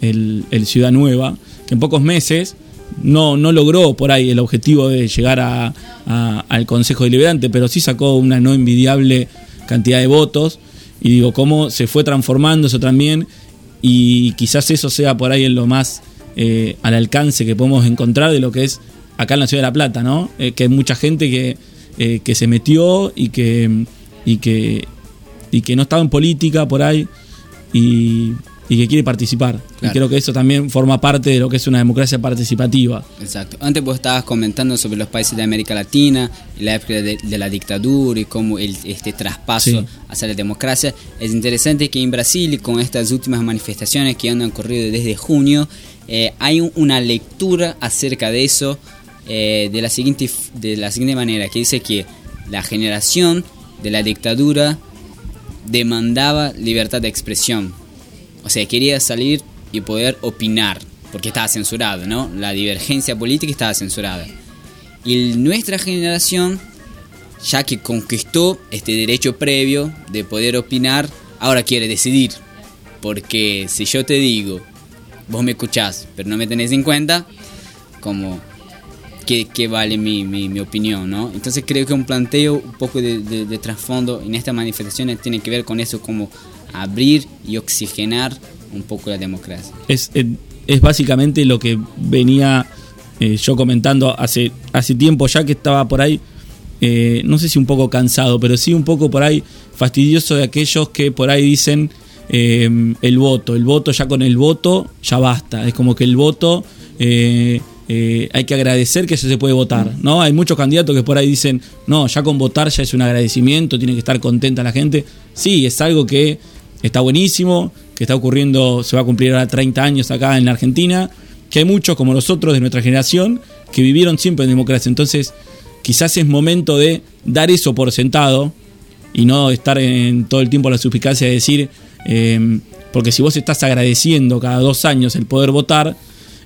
S9: el, Ciudad Nueva, que en pocos meses no, no logró por ahí el objetivo de llegar a- al Consejo Deliberante, pero sí sacó una no envidiable cantidad de votos. Y digo, cómo se fue transformando eso también. Y quizás eso sea por ahí en lo más eh, al alcance que podemos encontrar de lo que es acá en la Ciudad de La Plata, ¿no? Eh, que hay mucha gente que, eh, que se metió y que, y, que, y que no estaba en política por ahí y, y que quiere participar. Y
S7: Claro.
S9: creo que eso también forma parte de lo que es una democracia participativa.
S7: Exacto. Antes vos estabas comentando sobre los países de América Latina y la época de, de la dictadura y cómo el, este traspaso
S9: Sí.
S7: hacia la democracia. Es interesante que en Brasil, con estas últimas manifestaciones que han ocurrido desde junio, eh, hay un- una lectura acerca de eso eh, de, la siguiente, de la siguiente manera, que dice que la generación de la dictadura demandaba libertad de expresión. O sea, quería salir y poder opinar, porque estaba censurado, ¿no? La divergencia política estaba censurada. Y nuestra generación, ya que conquistó este derecho previo de poder opinar, ahora quiere decidir. Porque si yo te digo, vos me escuchás, pero no me tenés en cuenta, como, ¿qué, qué vale mi, mi, opinión, no? Entonces creo que un planteo un poco de, trasfondo en estas manifestaciones tiene que ver con eso, como abrir y oxigenar un poco la democracia.
S9: es, es, es básicamente lo que venía eh, yo comentando hace, hace tiempo ya que estaba por ahí, eh, no sé si un poco cansado, pero sí un poco por ahí fastidioso de aquellos que por ahí dicen eh, el voto, el voto ya con el voto ya basta, es como que el voto... eh, eh, hay que agradecer que eso se puede votar, ¿no? Hay muchos candidatos que por ahí dicen, no, ya con votar ya es un agradecimiento, tiene que estar contenta la gente. Sí, es algo que está buenísimo, que está ocurriendo, se va a cumplir ahora 30 años acá en la Argentina, que hay muchos como nosotros de nuestra generación que vivieron siempre en democracia. Entonces, quizás es momento de dar eso por sentado y no estar en todo el tiempo la suspicacia de decir, eh, porque si vos estás agradeciendo cada dos años el poder votar,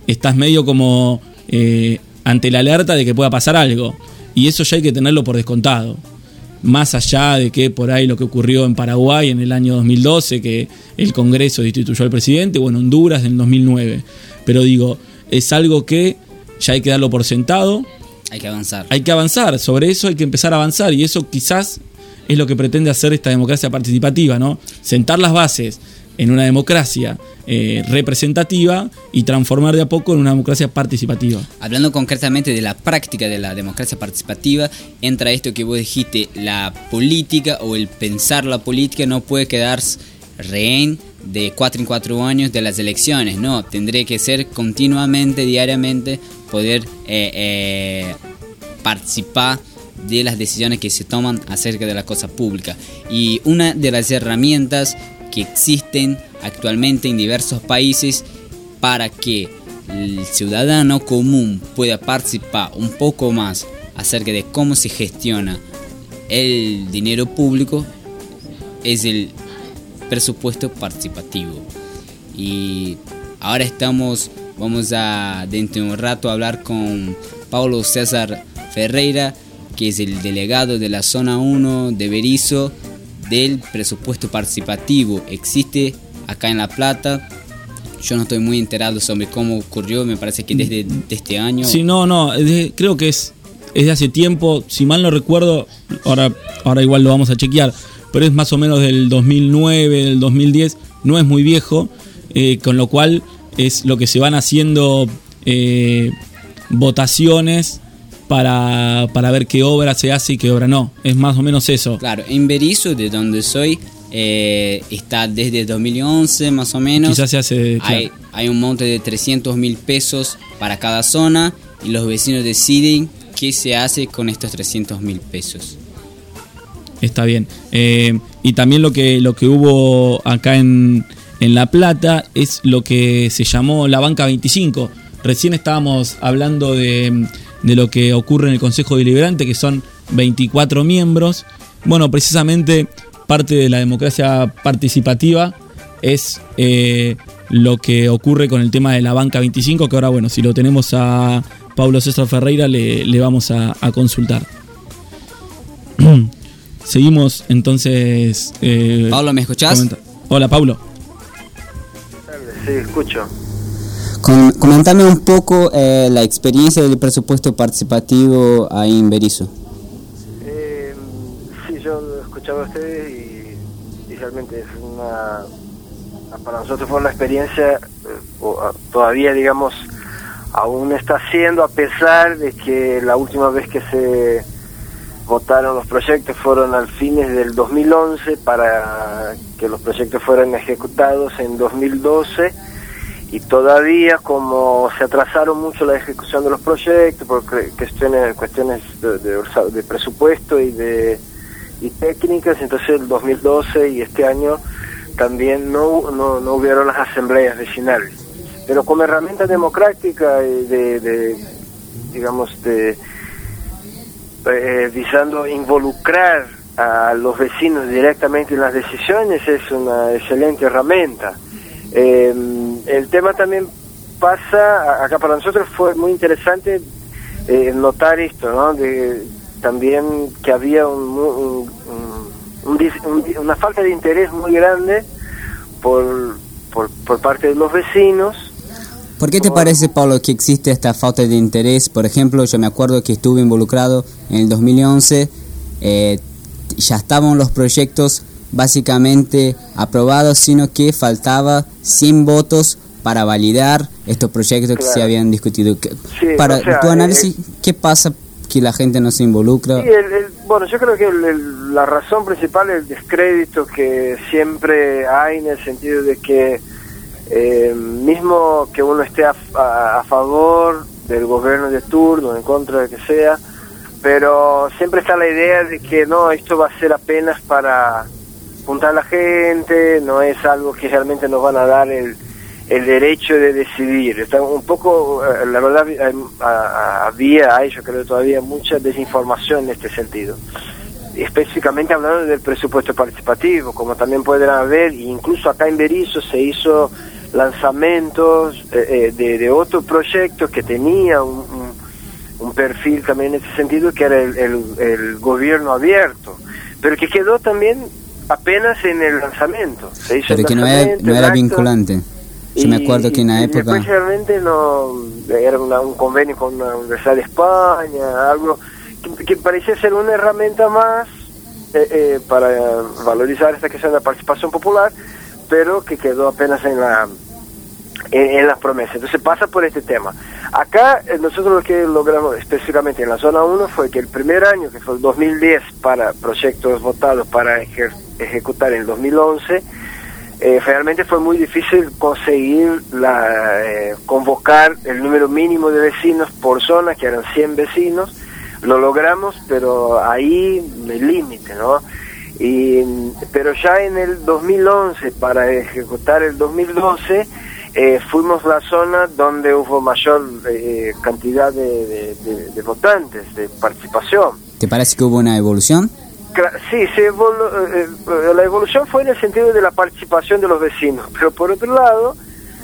S9: estás medio como eh, ante la alerta de que pueda pasar algo. Y eso ya hay que tenerlo por descontado. Más allá de que por ahí lo que ocurrió en Paraguay en el año 2012, que el Congreso destituyó al presidente, o en Honduras en el 2009. Pero digo, es algo que ya hay que darlo por sentado,
S7: Hay que avanzar.
S9: hay que avanzar, sobre eso hay que empezar a avanzar y eso quizás es lo que pretende hacer esta democracia participativa, ¿no? Sentar las bases en una democracia eh, representativa y transformar de a poco en una democracia participativa.
S7: Hablando concretamente de la práctica de la democracia participativa, entra esto que vos dijiste, la política o el pensar la política no puede quedar rehén de cuatro en cuatro años de las elecciones, no, tendría que ser continuamente, diariamente, poder eh, eh, participar de las decisiones que se toman acerca de la cosa pública. Y una de las herramientas que existen actualmente en diversos países para que el ciudadano común pueda participar un poco más acerca de cómo se gestiona el dinero público es el presupuesto participativo. Y ahora estamos, vamos a dentro de un rato a hablar con Paulo César Ferreira, que es el delegado de la zona 1 de Berizo del presupuesto participativo. Existe acá en La Plata. Yo no estoy muy enterado sobre cómo ocurrió, me parece que desde de este año.
S9: Sí, no, no, creo que es, es de hace tiempo, si mal no recuerdo, ahora, ahora igual lo vamos a chequear, pero es más o menos del 2009, del 2010, no es muy viejo, eh, con lo cual es lo que se van haciendo eh, votaciones para, para ver qué obra se hace y qué obra no, es más o menos eso.
S7: Claro, en Berizo, de donde soy, eh, está desde 2011 más o menos.
S9: Quizás se hace,
S7: Hay, hay un monte de 300 mil pesos para cada zona y los vecinos deciden qué se hace con estos 300 mil pesos.
S9: Está bien. Eh, y también lo que, lo que hubo acá en, en La Plata es lo que se llamó la Banca 25. Recién estábamos hablando de, de lo que ocurre en el Consejo Deliberante, que son 24 miembros. Bueno, precisamente parte de la democracia participativa es eh, lo que ocurre con el tema de la Banca 25, que ahora, bueno, si lo tenemos a Pablo César Ferreira, le, le vamos a, a consultar. Seguimos entonces. eh,
S7: Pablo, ¿me escuchás?
S9: comenta- Hola, Pablo.
S12: Sí, escucho.
S7: Com- comentame un poco eh, la experiencia del presupuesto participativo ahí en Berizo.
S12: Eh, sí, yo lo escuchaba a ustedes y, y realmente es una... Para nosotros fue una experiencia, eh, o, a- todavía digamos, aún está haciendo a pesar de que la última vez que se votaron los proyectos fueron al fines del 2011 para que los proyectos fueran ejecutados en 2012 y todavía como se atrasaron mucho la ejecución de los proyectos por cuestiones cuestiones de, de presupuesto y de y técnicas entonces el 2012 y este año también no, no, no hubieron las asambleas vecinales pero como herramienta democrática de, de digamos de eh, visando involucrar a los vecinos directamente en las decisiones es una excelente herramienta. Eh, el tema también pasa, acá para nosotros fue muy interesante eh, notar esto, ¿no? De, también que había un, un- un- una falta de interés muy grande por, por, por parte de los vecinos
S7: ¿Por qué te parece, Pablo, que existe esta falta de interés? Por ejemplo, yo me acuerdo que estuve involucrado en el 2011, eh, ya estaban los proyectos básicamente aprobados, sino que faltaba 100 votos para validar estos proyectos que se habían discutido. ¿Qué-
S12: Sí,
S7: para
S12: o sea,
S7: tu
S12: eh,
S7: análisis, ¿qué pasa que la gente no se involucra?
S12: Sí, el- el- bueno, yo creo que el- el- la razón principal es el descrédito que siempre hay en el sentido de que eh, mismo que uno esté a, a- a favor del gobierno de turno, en contra de que sea, pero siempre está la idea de que no, esto va a ser apenas para juntar a la gente, no es algo que realmente nos van a dar el, el derecho de decidir. Está un poco, eh, la verdad, había, hay yo creo todavía mucha desinformación en este sentido. Específicamente hablando del presupuesto participativo, como también pueden ver, incluso acá en Berizo se hizo lanzamientos eh, eh, de, de otro proyecto que tenía un, un- un perfil también en ese sentido, que era el- el gobierno abierto, pero que quedó también apenas en el lanzamiento. Se hizo
S7: Pero que no era, no era vinculante. Yo me
S12: y-
S7: acuerdo que en la época...
S12: después realmente no era una- un convenio con la Universidad de España, algo que, que parecía ser una herramienta más eh, eh, para valorizar esta cuestión de la participación popular, pero que quedó apenas en la en, en las promesas. Entonces pasa por este tema. Acá eh, nosotros lo que logramos específicamente en la zona 1 fue que el primer año, que fue el 2010, para proyectos votados para ejer- ejecutar en el 2011, eh, realmente fue muy difícil conseguir la, eh, convocar el número mínimo de vecinos por zona, que eran 100 vecinos. Lo logramos, pero ahí el límite, ¿no? Y, pero ya en el 2011, para ejecutar el 2012, eh, fuimos la zona donde hubo mayor eh, cantidad de, de- votantes, de participación.
S7: ¿Te parece que hubo una evolución?
S12: Sí, se evolu- eh, eh, la evolución fue en el sentido de la participación de los vecinos, pero por otro lado,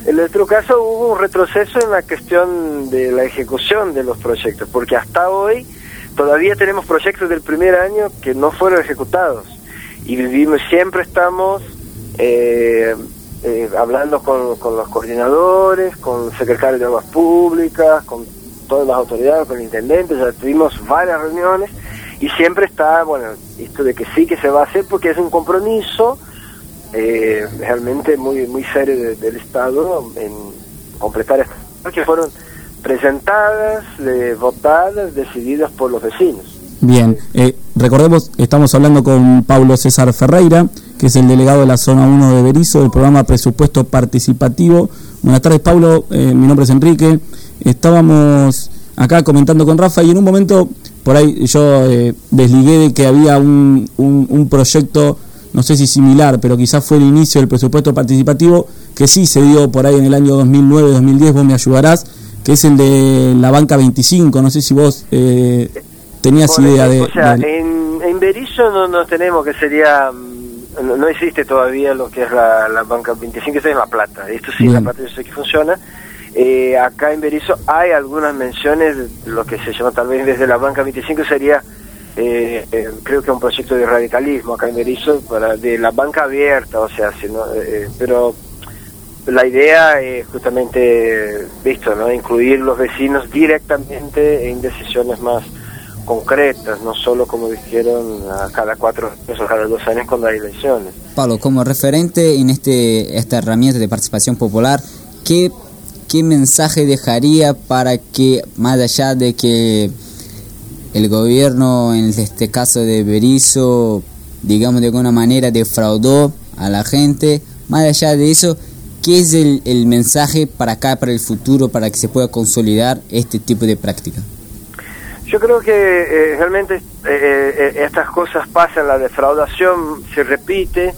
S12: en nuestro caso hubo un retroceso en la cuestión de la ejecución de los proyectos, porque hasta hoy todavía tenemos proyectos del primer año que no fueron ejecutados y vivimos siempre estamos eh, eh, hablando con, con los coordinadores, con el secretario de Aguas Públicas, con todas las autoridades, con el intendente, ya tuvimos varias reuniones y siempre está, bueno, esto de que sí que se va a hacer porque es un compromiso eh, realmente muy muy serio de- del Estado en completar estas que fueron presentadas, eh, votadas, decididas por los vecinos.
S9: Bien, eh, recordemos, estamos hablando con Pablo César Ferreira, que es el delegado de la zona 1 de Berizo, del programa Presupuesto Participativo. Buenas tardes, Pablo, eh, mi nombre es Enrique. Estábamos acá comentando con Rafa y en un momento, por ahí yo eh, desligué de que había un, un, un proyecto, no sé si similar, pero quizás fue el inicio del presupuesto participativo, que sí se dio por ahí en el año 2009-2010, vos me ayudarás, que es el de la banca 25, no sé si vos... Eh, tenías idea de,
S12: O sea,
S9: de-
S12: en, en Berizo no, no tenemos que sería. mm, No, no existe todavía lo que es la, la banca 25, está en La Plata. Esto sí, La. Plata yo sé que funciona. Eh, acá en Berizo hay algunas menciones, lo que se llama tal vez desde la banca 25 sería. eh, eh, creo que un proyecto de radicalismo acá en Berizo para de la banca abierta, o sea, si no, eh, pero la idea es justamente, visto, ¿no? Incluir los vecinos directamente en decisiones más concretas, no solo como dijeron a cada cuatro años o cada dos años cuando hay elecciones.
S7: Pablo, como referente en este esta herramienta de participación popular, ¿qué, qué mensaje dejaría para que, más allá de que el gobierno, en este caso de Berizo, digamos de alguna manera defraudó a la gente, más allá de eso, ¿qué es el, el mensaje para acá, para el futuro, para que se pueda consolidar este tipo de práctica?
S12: Yo creo que eh, realmente eh, eh, estas cosas pasan, la defraudación se repite,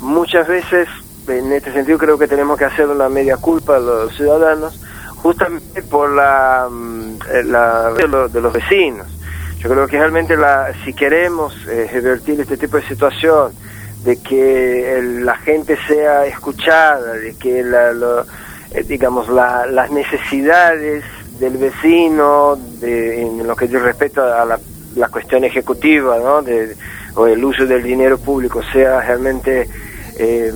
S12: muchas veces en este sentido creo que tenemos que hacer una media culpa a los ciudadanos, justamente por la, mm, eh, la de, los, vecinos. Yo creo que realmente la, si queremos eh, revertir este tipo de situación, de que el- la gente sea escuchada, de que la, lo- eh, digamos la- las necesidades del vecino, de, en lo que yo respeto a la, la cuestión ejecutiva, ¿no? de, o el uso del dinero público sea realmente eh,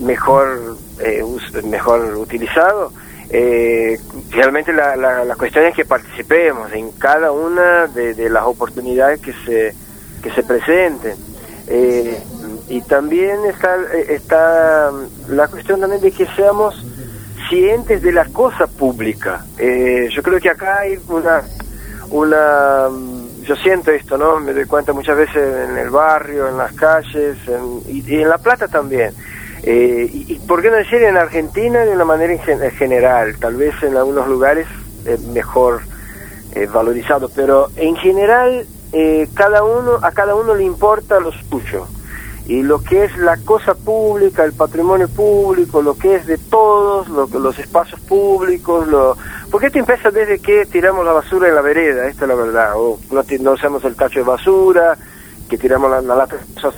S12: mejor eh, mejor utilizado. Eh, realmente la, la, la cuestión es que participemos en cada una de, de las oportunidades que se que se presenten. Eh, y también está, está la cuestión también de que seamos cientes de la cosa pública. Eh, yo creo que acá hay una, una, yo siento esto, ¿no? Me doy cuenta muchas veces en el barrio, en las calles, y en La Plata también. Eh, y, y por qué no decir en Argentina de una manera en gen- en general, tal vez en algunos lugares eh, mejor valorizado, pero en general eh, cada uno a cada uno le importa lo suyo. Y lo que es la cosa pública, el patrimonio público, lo que es de todos, lo los espacios públicos, lo, porque esto empieza desde que tiramos la basura en la vereda, esta es la verdad, o no, no usamos el tacho de basura, que tiramos la, la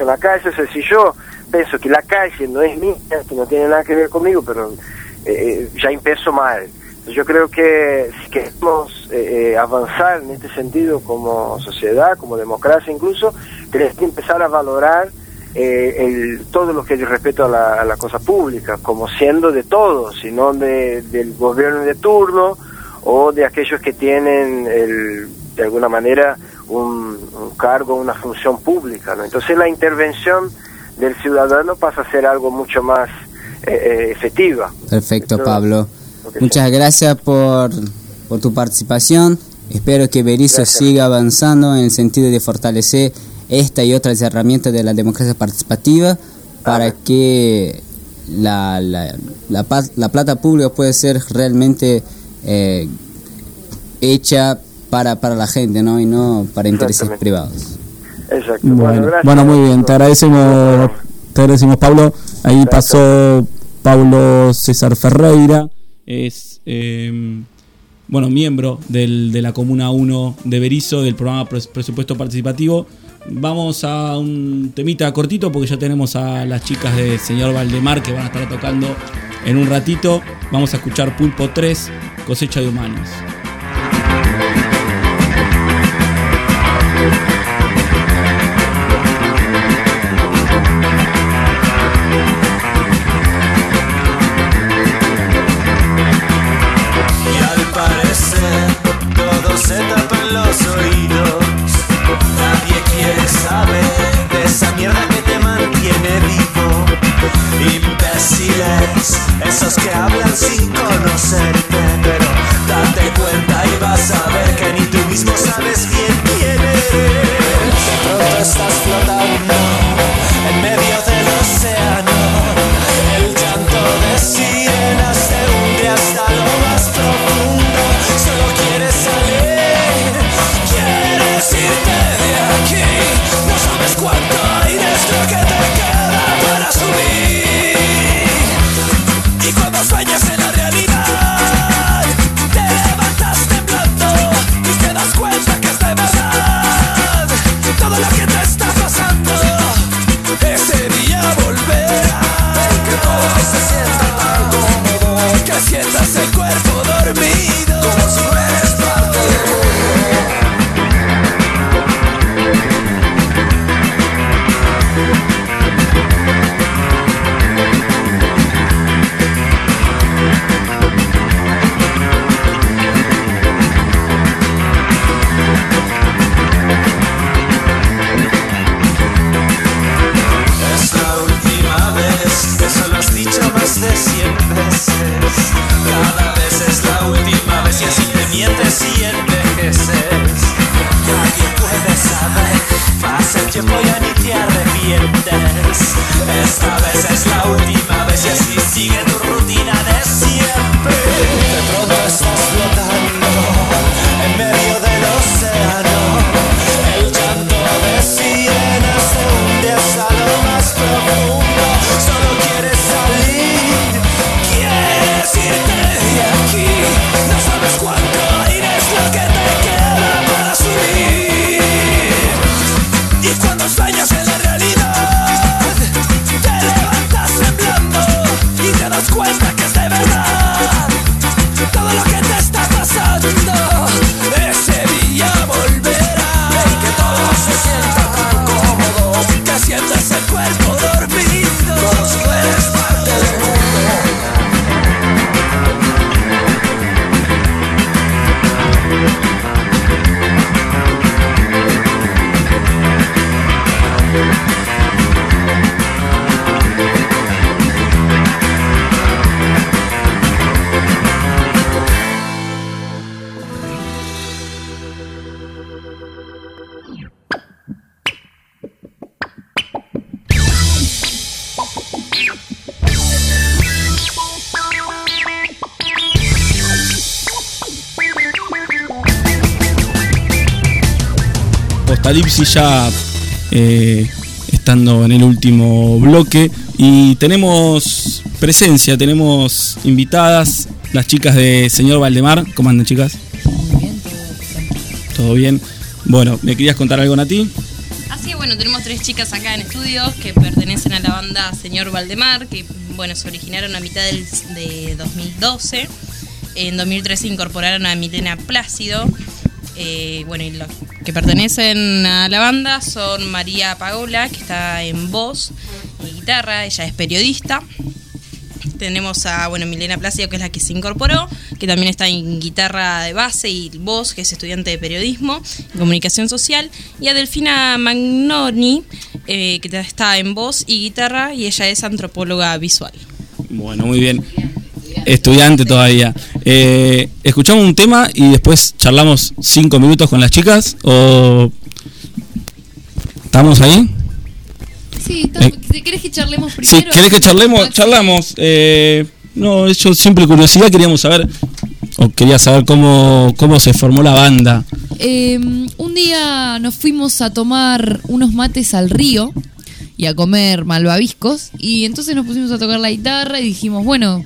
S12: en la calle, o sea, si yo pienso que la calle no es mía, que no tiene nada que ver conmigo, pero eh, ya empiezo mal. Yo creo que si queremos eh, eh, avanzar en este sentido como sociedad, como democracia incluso, tenemos que empezar a valorar eh, el, todo lo que yo respeto a la, a la cosa pública, como siendo de todos, y no de, del gobierno de turno o de aquellos que tienen el, de alguna manera un, cargo, una función pública. Entonces la intervención del ciudadano pasa a ser algo mucho más eh, eh, efectiva.
S7: Perfecto, Pablo. Muchas gracias por, por tu participación. Espero que Berizo
S12: Gracias.
S7: siga avanzando en el sentido de fortalecer esta y otras herramientas de la democracia participativa para que la, la, la, la plata pública pueda ser realmente eh, hecha para, para la gente ¿no? y no para intereses privados.
S12: Exacto.
S9: Bueno, muy bien, te agradecemos, te agradecemos Pablo. Ahí pasó Pablo César Ferreira, es eh, bueno miembro del, de la Comuna 1 de Berizo, del programa Pres- Presupuesto Participativo. Vamos a un temita cortito porque ya tenemos a las chicas de Señor Valdemar que van a estar tocando en un ratito. Vamos a escuchar Pulpo 3, Cosecha de Humanos.
S11: esos que hablan sin conocerte, pero date cuenta y vas a ver que ni tú mismo sabes bien quién eres. Pronto estás flotando.
S9: Postalipsis ya eh, estando en el último bloque y tenemos presencia, tenemos invitadas, las chicas de Señor Valdemar. ¿Cómo andan chicas? ¿Todo bien? Bueno, ¿me querías contar algo, Nati?
S5: Así que bueno, tenemos tres chicas acá en estudios que pertenecen a la banda Señor Valdemar, que bueno, se originaron a mitad del, de 2012. En 2013 incorporaron a Milena Plácido. Eh, bueno, y los que pertenecen a la banda son María Paola, que está en voz y guitarra, ella es periodista. Tenemos a bueno, Milena Plácido, que es la que se incorporó, que también está en guitarra de base y voz, que es estudiante de periodismo y comunicación social. Y a Delfina Magnoni, eh, que está en voz y guitarra, y ella es antropóloga visual.
S9: Bueno, muy bien. Estudiante todavía. Eh, escuchamos un tema y después charlamos cinco minutos con las chicas. ¿O estamos ahí?
S13: Sí, si querés que charlemos
S9: Si
S13: primero.
S9: querés que charlemos, charlamos. Eh, no, yo siempre curiosidad queríamos saber, o quería saber cómo, cómo se formó la banda.
S13: Eh, un día nos fuimos a tomar unos mates al río y a comer malvaviscos y entonces nos pusimos a tocar la guitarra y dijimos, bueno,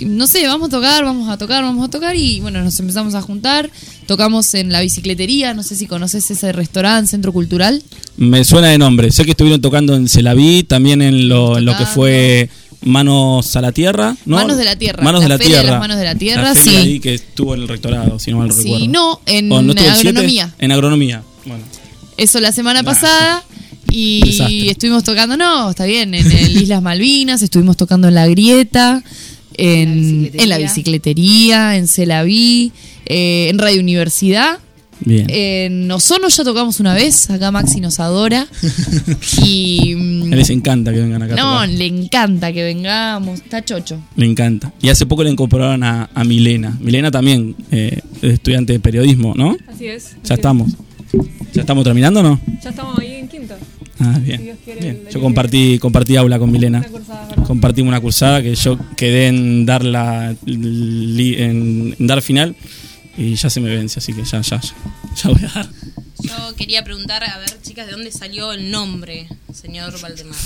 S13: no sé, vamos a tocar, vamos a tocar, vamos a tocar y bueno, nos empezamos a juntar, tocamos en la bicicletería, no sé si conoces ese restaurante, centro cultural.
S9: Me suena de nombre. Sé que estuvieron tocando en Celaví, también en lo, en lo que fue Manos a la Tierra, ¿no?
S13: Manos de la Tierra,
S9: Manos
S13: la
S9: de la
S13: Feria de
S9: Tierra.
S13: las Manos de la Tierra,
S9: La feria
S13: sí.
S9: ahí que estuvo en el rectorado, si no mal
S13: Sí,
S9: recuerdo.
S13: no, en agronomía.
S9: En agronomía. Bueno.
S13: Eso la semana pasada. Y
S9: Desastre.
S13: estuvimos tocando, no, está bien, en el Islas Malvinas, estuvimos tocando en La Grieta, en, en la bicicletería, en Celaví, eh, en Radio Universidad.
S9: Bien.
S13: En Ozono ya tocamos una vez, acá Maxi nos adora. y.
S9: A les encanta que vengan acá.
S13: No, le encanta que vengamos, está chocho.
S9: Le encanta. Y hace poco le incorporaron a, a Milena. Milena también, eh, es estudiante de periodismo, ¿no?
S14: Así es. así
S9: Ya
S14: es.
S9: estamos. ¿Ya estamos terminando o no?
S14: Ya estamos ahí en quinto.
S9: Ah,
S14: Si
S9: bien.
S14: Dios quiere,
S9: bien.
S14: el año
S9: Yo compartí, compartí aula con Milena.
S14: Una.
S9: Compartimos una cursada que yo quedé en dar la li- en, en dar final y ya se me vence, así que ya, ya, ya, ya voy a dar.
S5: Yo quería preguntar, a ver, chicas, ¿de dónde salió el nombre, señor Valdemar?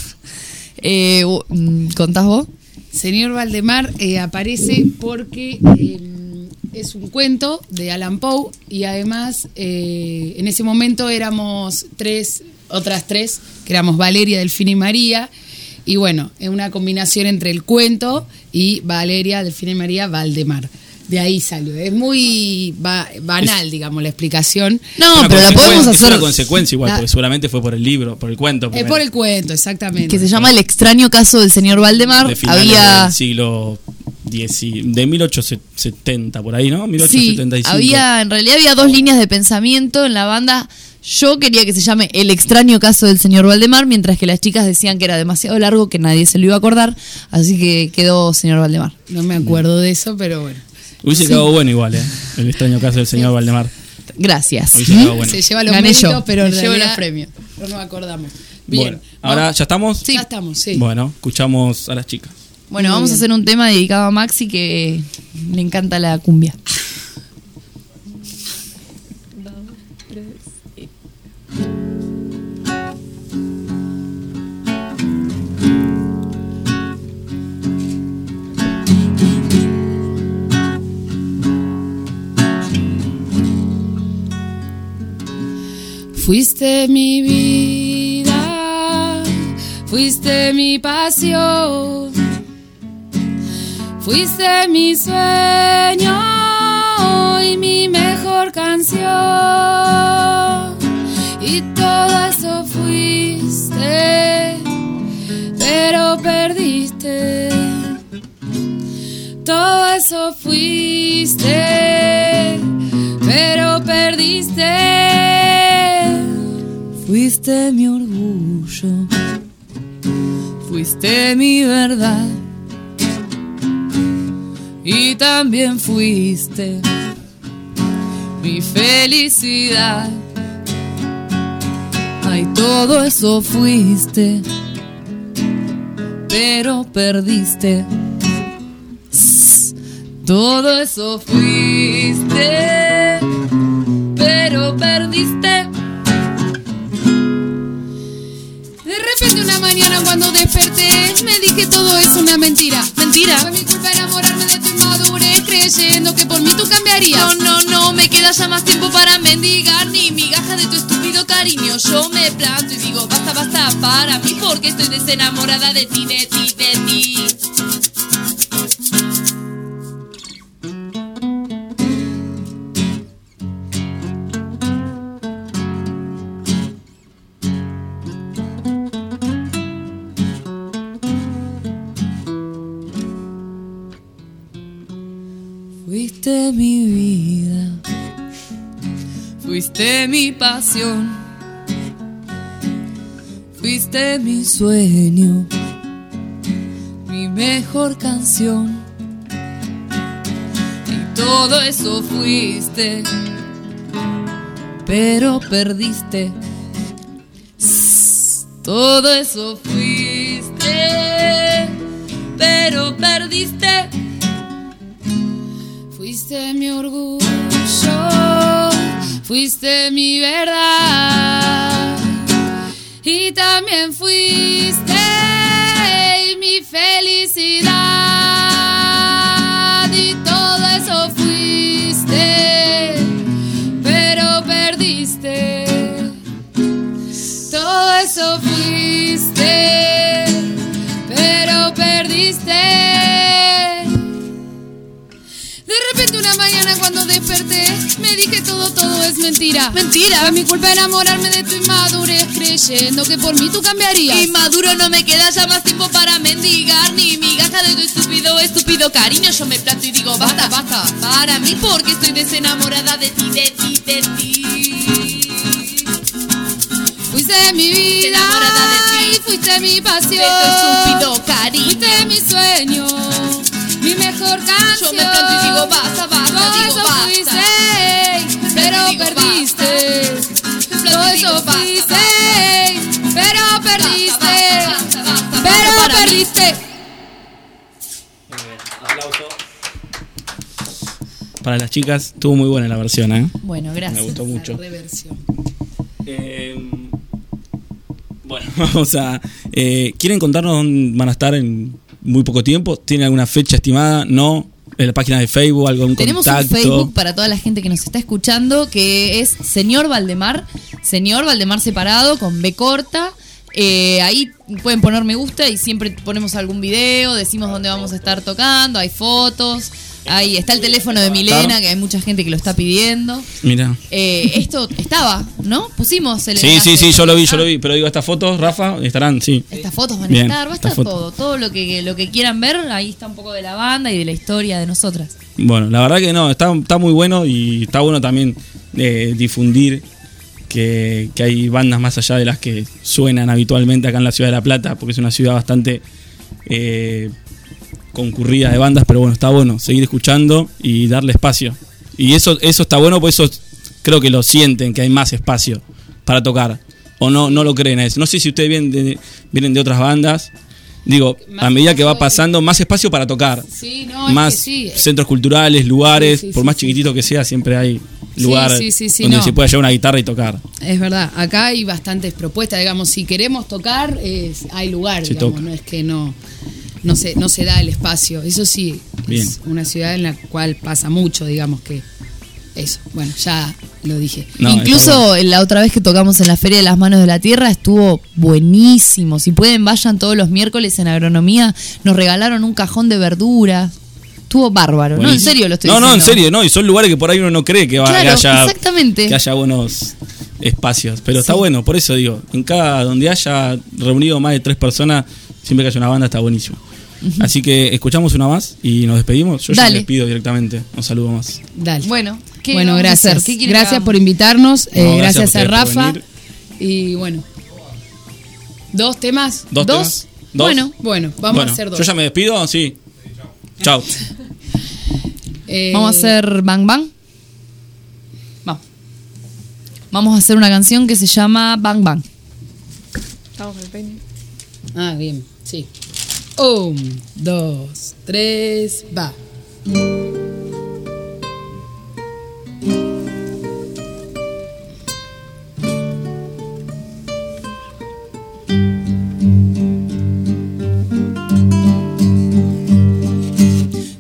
S13: Eh, mm, ¿Contás vos?
S15: Señor Valdemar eh, aparece porque eh, es un cuento de Alan Poe y además eh, en ese momento éramos tres, otras tres, que éramos Valeria, Delfina y María. Y bueno, es una combinación entre el cuento y Valeria, Delfina y María, Valdemar. De ahí salió. Es muy ba- banal, digamos, la explicación.
S13: No, pero la podemos
S9: Es
S13: hacer.
S9: una consecuencia igual,
S15: La-
S9: porque seguramente fue por el libro, por el cuento.
S15: Es por el cuento, exactamente.
S13: Que se llama El extraño caso del señor Valdemar.
S9: de finales
S13: Había.
S9: del siglo X, de 1870, por ahí, ¿no?
S13: Sí,
S9: 1875.
S13: había, en realidad había dos líneas de pensamiento en la banda. Yo quería que se llame El extraño caso del señor Valdemar, mientras que las chicas decían que era demasiado largo, que nadie se lo iba a acordar, así que quedó señor Valdemar.
S15: No me acuerdo de eso, pero bueno.
S9: Hubiese
S13: Sí.
S9: quedado bueno igual, ¿eh? El extraño caso del señor Valdemar.
S13: Gracias.
S9: Hubiese quedado bueno.
S15: Se lleva los
S13: Gané
S15: méritos,
S13: yo.
S15: pero en
S13: llevo los premios.
S15: No nos acordamos. Bien.
S9: Bueno, ahora ya estamos.
S15: Ya estamos, sí.
S9: Bueno, escuchamos a las chicas.
S13: Bueno,
S15: Muy
S13: vamos a hacer un tema dedicado a Maxi que le encanta la cumbia.
S15: Fuiste mi vida, fuiste mi pasión, fuiste mi sueño y mi mejor canción. Y todo eso fuiste, pero perdiste. Todo eso fuiste, pero perdiste.
S13: Fuiste mi orgullo, fuiste mi verdad y también fuiste mi felicidad. Ay, todo eso fuiste, pero perdiste. Todo eso fuiste, pero perdiste.
S15: Me dije todo es una mentira.
S13: Mentira.
S15: Fue mi culpa enamorarme de tu inmadurez creyendo que por mí tú cambiarías.
S13: No, no, no me queda ya más tiempo para mendigar ni migaja de tu estúpido cariño. Yo me planto y digo, basta, basta para mí porque estoy desenamorada de ti, de ti, de ti. Fuiste mi pasión, fuiste mi sueño, mi mejor canción. Y todo eso fuiste, pero perdiste. Todo eso fuiste, pero perdiste.
S15: Fuiste mi orgullo, fuiste mi verdad. Y también fuiste me dije todo, todo es mentira.
S13: Mentira.
S15: Fue mi culpa enamorarme de tu inmadurez creyendo que por mí tú cambiarías.
S13: Inmaduro no me queda ya más tiempo para mendigar ni migaja de tu estúpido, estúpido cariño. Yo me planto y digo, basta, basta, para mí porque estoy desenamorada de ti, de ti, de ti.
S15: Fuiste mi vida
S13: Enamorada de ti.
S15: y fuiste mi pasión.
S13: De tu estúpido cariño.
S15: Fuiste mi sueño, mi mejor canción.
S13: Yo me planto y digo, basta, basta,
S15: Todo
S13: digo,
S15: eso
S13: basta.
S15: fuiste, pero
S13: digo,
S15: perdiste. Todo
S13: digo,
S15: eso
S13: basta,
S15: fuiste, pero perdiste.
S13: basta, basta,
S15: Pero
S13: para mí.
S15: perdiste.
S9: Para las chicas, estuvo muy buena la versión, ¿eh?
S13: Bueno, gracias.
S9: Me gustó mucho. Eh, bueno, vamos a. eh, ¿Quieren contarnos dónde van a estar en muy poco tiempo? ¿Tienen alguna fecha estimada? ¿No? ¿En la página de Facebook? ¿Algún
S13: Tenemos
S9: contacto?
S13: un Facebook para toda la gente que nos está escuchando que es Señor Valdemar, Señor Valdemar separado con B corta. Eh, ahí pueden poner me gusta y siempre ponemos algún video, decimos dónde vamos a estar tocando, hay fotos, ahí está el teléfono de Milena, que hay mucha gente que lo está pidiendo.
S9: Mira.
S13: Eh, esto estaba, ¿no? Pusimos el
S9: Sí, sí, sí, yo lo vi, yo lo vi. Pero digo, estas fotos, Rafa, estarán, sí.
S13: Estas fotos van
S9: Bien,
S13: a estar, va a estar todo, todo lo que, lo que quieran ver, ahí está un poco de la banda y de la historia de nosotras.
S9: Bueno, la verdad que no, está, está muy bueno y está bueno también eh, difundir que, que hay bandas más allá de las que suenan habitualmente acá en la ciudad de La Plata, porque es una ciudad bastante eh, concurrida de bandas, pero bueno, está bueno seguir escuchando y darle espacio. Y eso, eso está bueno, pues eso creo que lo sienten, que hay más espacio para tocar. ¿O no, no lo creen a eso? No sé si ustedes vienen de, vienen de otras bandas. Digo, a medida que va pasando, más espacio para tocar.
S15: Sí, no, es
S9: más
S15: que sí.
S9: centros culturales, lugares,
S15: Sí,
S9: por más chiquitito que sea, siempre hay lugar
S15: sí, sí, sí,
S9: donde
S15: no.
S9: se pueda llevar una guitarra y tocar.
S15: Es verdad, acá hay bastantes propuestas, digamos, si queremos tocar, es- hay lugar, digamos, no es que no, no, se, no se da el espacio. Eso sí,
S9: Bien.
S15: es una ciudad en la cual pasa mucho, digamos que eso, bueno, ya lo dije.
S9: No,
S13: Incluso la otra vez que tocamos en la Feria de las Manos de la Tierra estuvo buenísimo. Si pueden, vayan todos los miércoles en agronomía. Nos regalaron un cajón de verduras. Estuvo bárbaro. No, en serio lo estoy
S9: No,
S13: diciendo.
S9: no, en serio, no. Y son lugares que por ahí uno no cree que, va,
S13: Claro,
S9: que haya,
S13: exactamente.
S9: que haya buenos espacios. Pero está bueno, por eso digo, en cada donde haya reunido más de tres personas, siempre que haya una banda está buenísimo. Así que escuchamos una más y nos despedimos. Yo ya me despido directamente. Un saludo más.
S15: Dale.
S13: Bueno, ¿qué
S15: bueno, gracias. gracias por invitarnos, eh,
S9: gracias
S15: gracias,
S9: a
S15: Rafa. Y bueno, ¿dos temas?
S9: ¿Dos, temas? ¿Dos?
S15: Bueno, bueno, vamos
S9: Bueno,
S15: a hacer dos.
S9: Yo ya me despido, sí. Chao.
S15: Eh,
S13: Vamos a hacer Bang Bang. Vamos. Vamos a hacer una canción que se llama Bang Bang.
S15: Estamos con el peine. Ah, bien, sí. Un, dos, tres, va.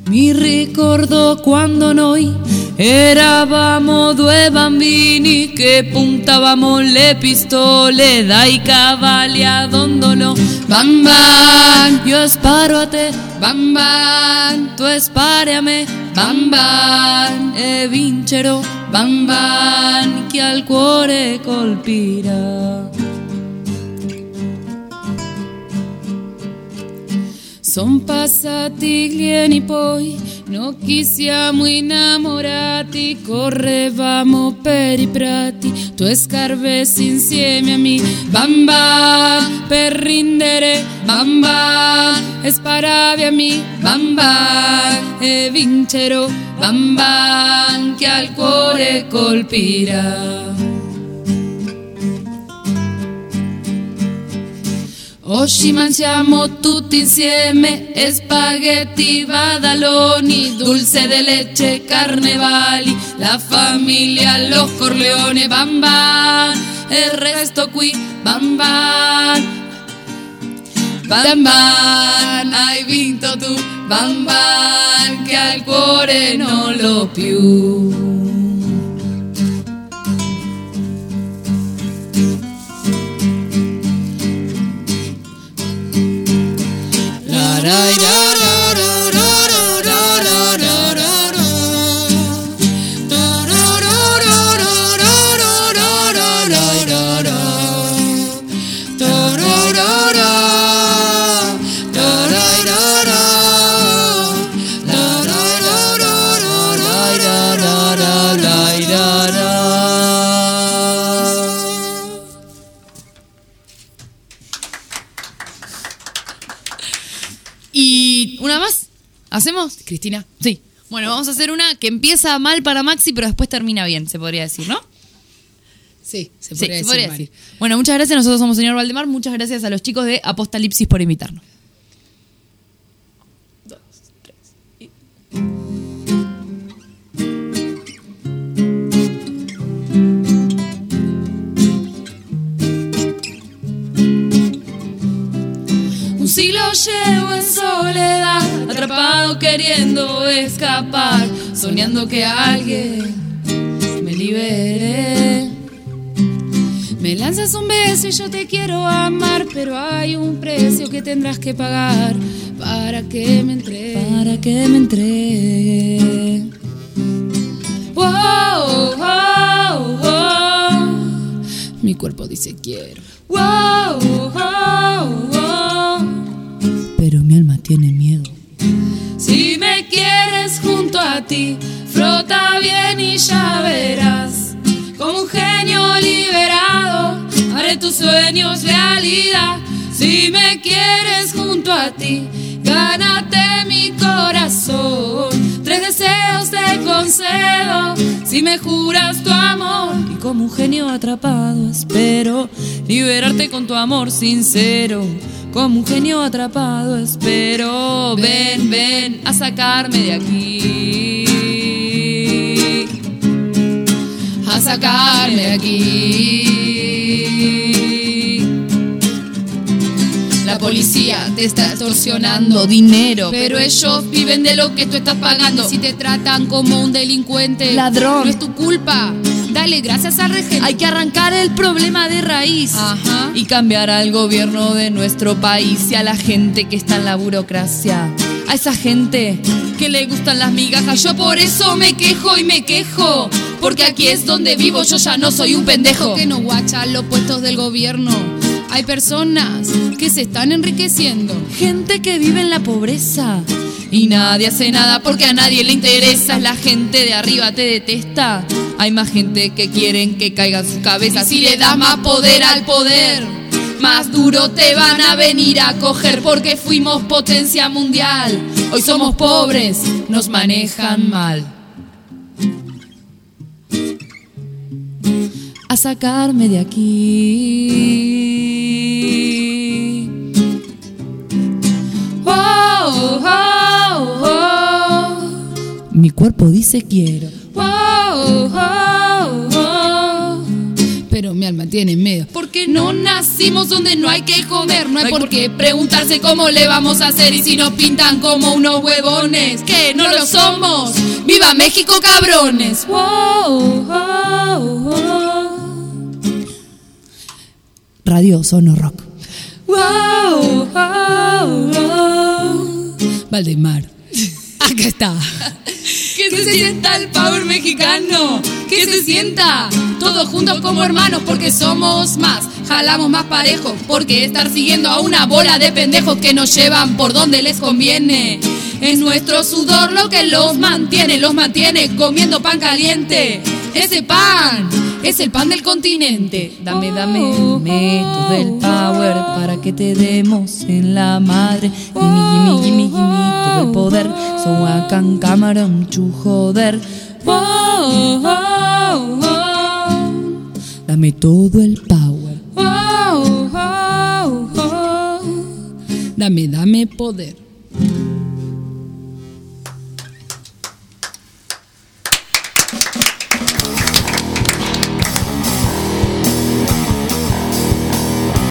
S13: Mi ricordo quando noi eravamo due bambini che puntavamo le pistole dai cavalli a dondolo. Bam bam, io sparo a te, bam bam, tu spari bam bam, e vincerò, bam bam, chi al cuore colpirà.
S15: Son passati gli anni poi, chi siamo innamorati, correvamo per i prati, tue scarpesi insieme a me, bam bam, per rindere, bam bam, e sparavi a me, bam bam, e vincerò, bam bam, che al cuore colpirà. Oggi mangiamo tutti insieme spaghetti, badaloni, dulce de leche, carnevali, la famiglia, los Corleone, bam bam, il resto qui, bam bam. Bam bam, hai vinto tu, bam bam, che al cuore non l'ho più.
S13: Y
S15: Cristina.
S13: Sí. Bueno, vamos a hacer una que empieza mal para Maxi, pero después termina bien, se podría decir, ¿no?
S15: Sí, se
S13: Sí,
S15: podría
S13: se
S15: decir,
S13: podría
S15: Mari.
S13: decir. Bueno, muchas gracias. Nosotros somos señor Valdemar. Muchas gracias a los chicos de Apostalipsis por invitarnos.
S15: Un siglo llevo en soledad, atrapado queriendo escapar, soñando que alguien me libere. Me lanzas un beso y yo te quiero amar, pero hay un precio que tendrás que pagar para que me entregue.
S13: Para que me entregue.
S15: Wow, wow, wow. Mi cuerpo dice quiero. Wow, wow, wow.
S13: Pero mi alma tiene miedo.
S15: Ti, frota bien y ya verás. Como un genio liberado, haré tus sueños realidad. Si me quieres junto a ti, gánate mi corazón. Concedo. cedo si me juras tu amor. Y como un genio atrapado espero liberarte con tu amor sincero. Como un genio atrapado espero. Ven, ven a sacarme de aquí. A sacarme de aquí. La policía te está extorsionando dinero. Pero ellos viven de lo que tú estás pagando. Si te tratan como un delincuente,
S13: Ladrón.
S15: no es tu culpa. Dale gracias al regente. Hay que arrancar el problema de raíz y cambiar al gobierno de nuestro país y a la gente que está en la burocracia. A esa gente que le gustan las migajas. Yo por eso me quejo y me quejo. Porque aquí es donde vivo, yo ya no soy un pendejo. Que no guachan los puestos del gobierno. Hay personas que se están enriqueciendo. Gente que vive en la pobreza. Y nadie hace nada porque a nadie le interesa. La gente de arriba te detesta. Hay más gente que quieren que caigan sus cabezas. Si le das más poder al poder, más duro te van a venir a coger porque fuimos potencia mundial. Hoy somos pobres, nos manejan mal. A sacarme de aquí. Oh, oh, oh. Mi cuerpo dice quiero. Oh, oh, oh. Pero mi alma tiene miedo. Porque no nacimos donde no hay que comer. No hay por qué preguntarse cómo le vamos a hacer. Y si nos pintan como unos huevones, que no lo somos. ¡Viva México, cabrones! Radio Sono Rock. Wow, wow, wow. Valdemar. Acá está. Que se sienta el power mexicano. Que se sienta todos juntos como hermanos porque somos más. Jalamos más parejo porque estar siguiendo a una bola de pendejos que nos llevan por donde les conviene. Es nuestro sudor lo que los mantiene, los mantiene comiendo pan caliente. Ese pan es el pan del continente. Dame, dame, me todo el power para que te demos en la madre. Gimme, gimme, gimme, gimme todo el poder. So I can Cameron to joder. Dame todo el power. Oh, oh, oh. Dame, dame poder.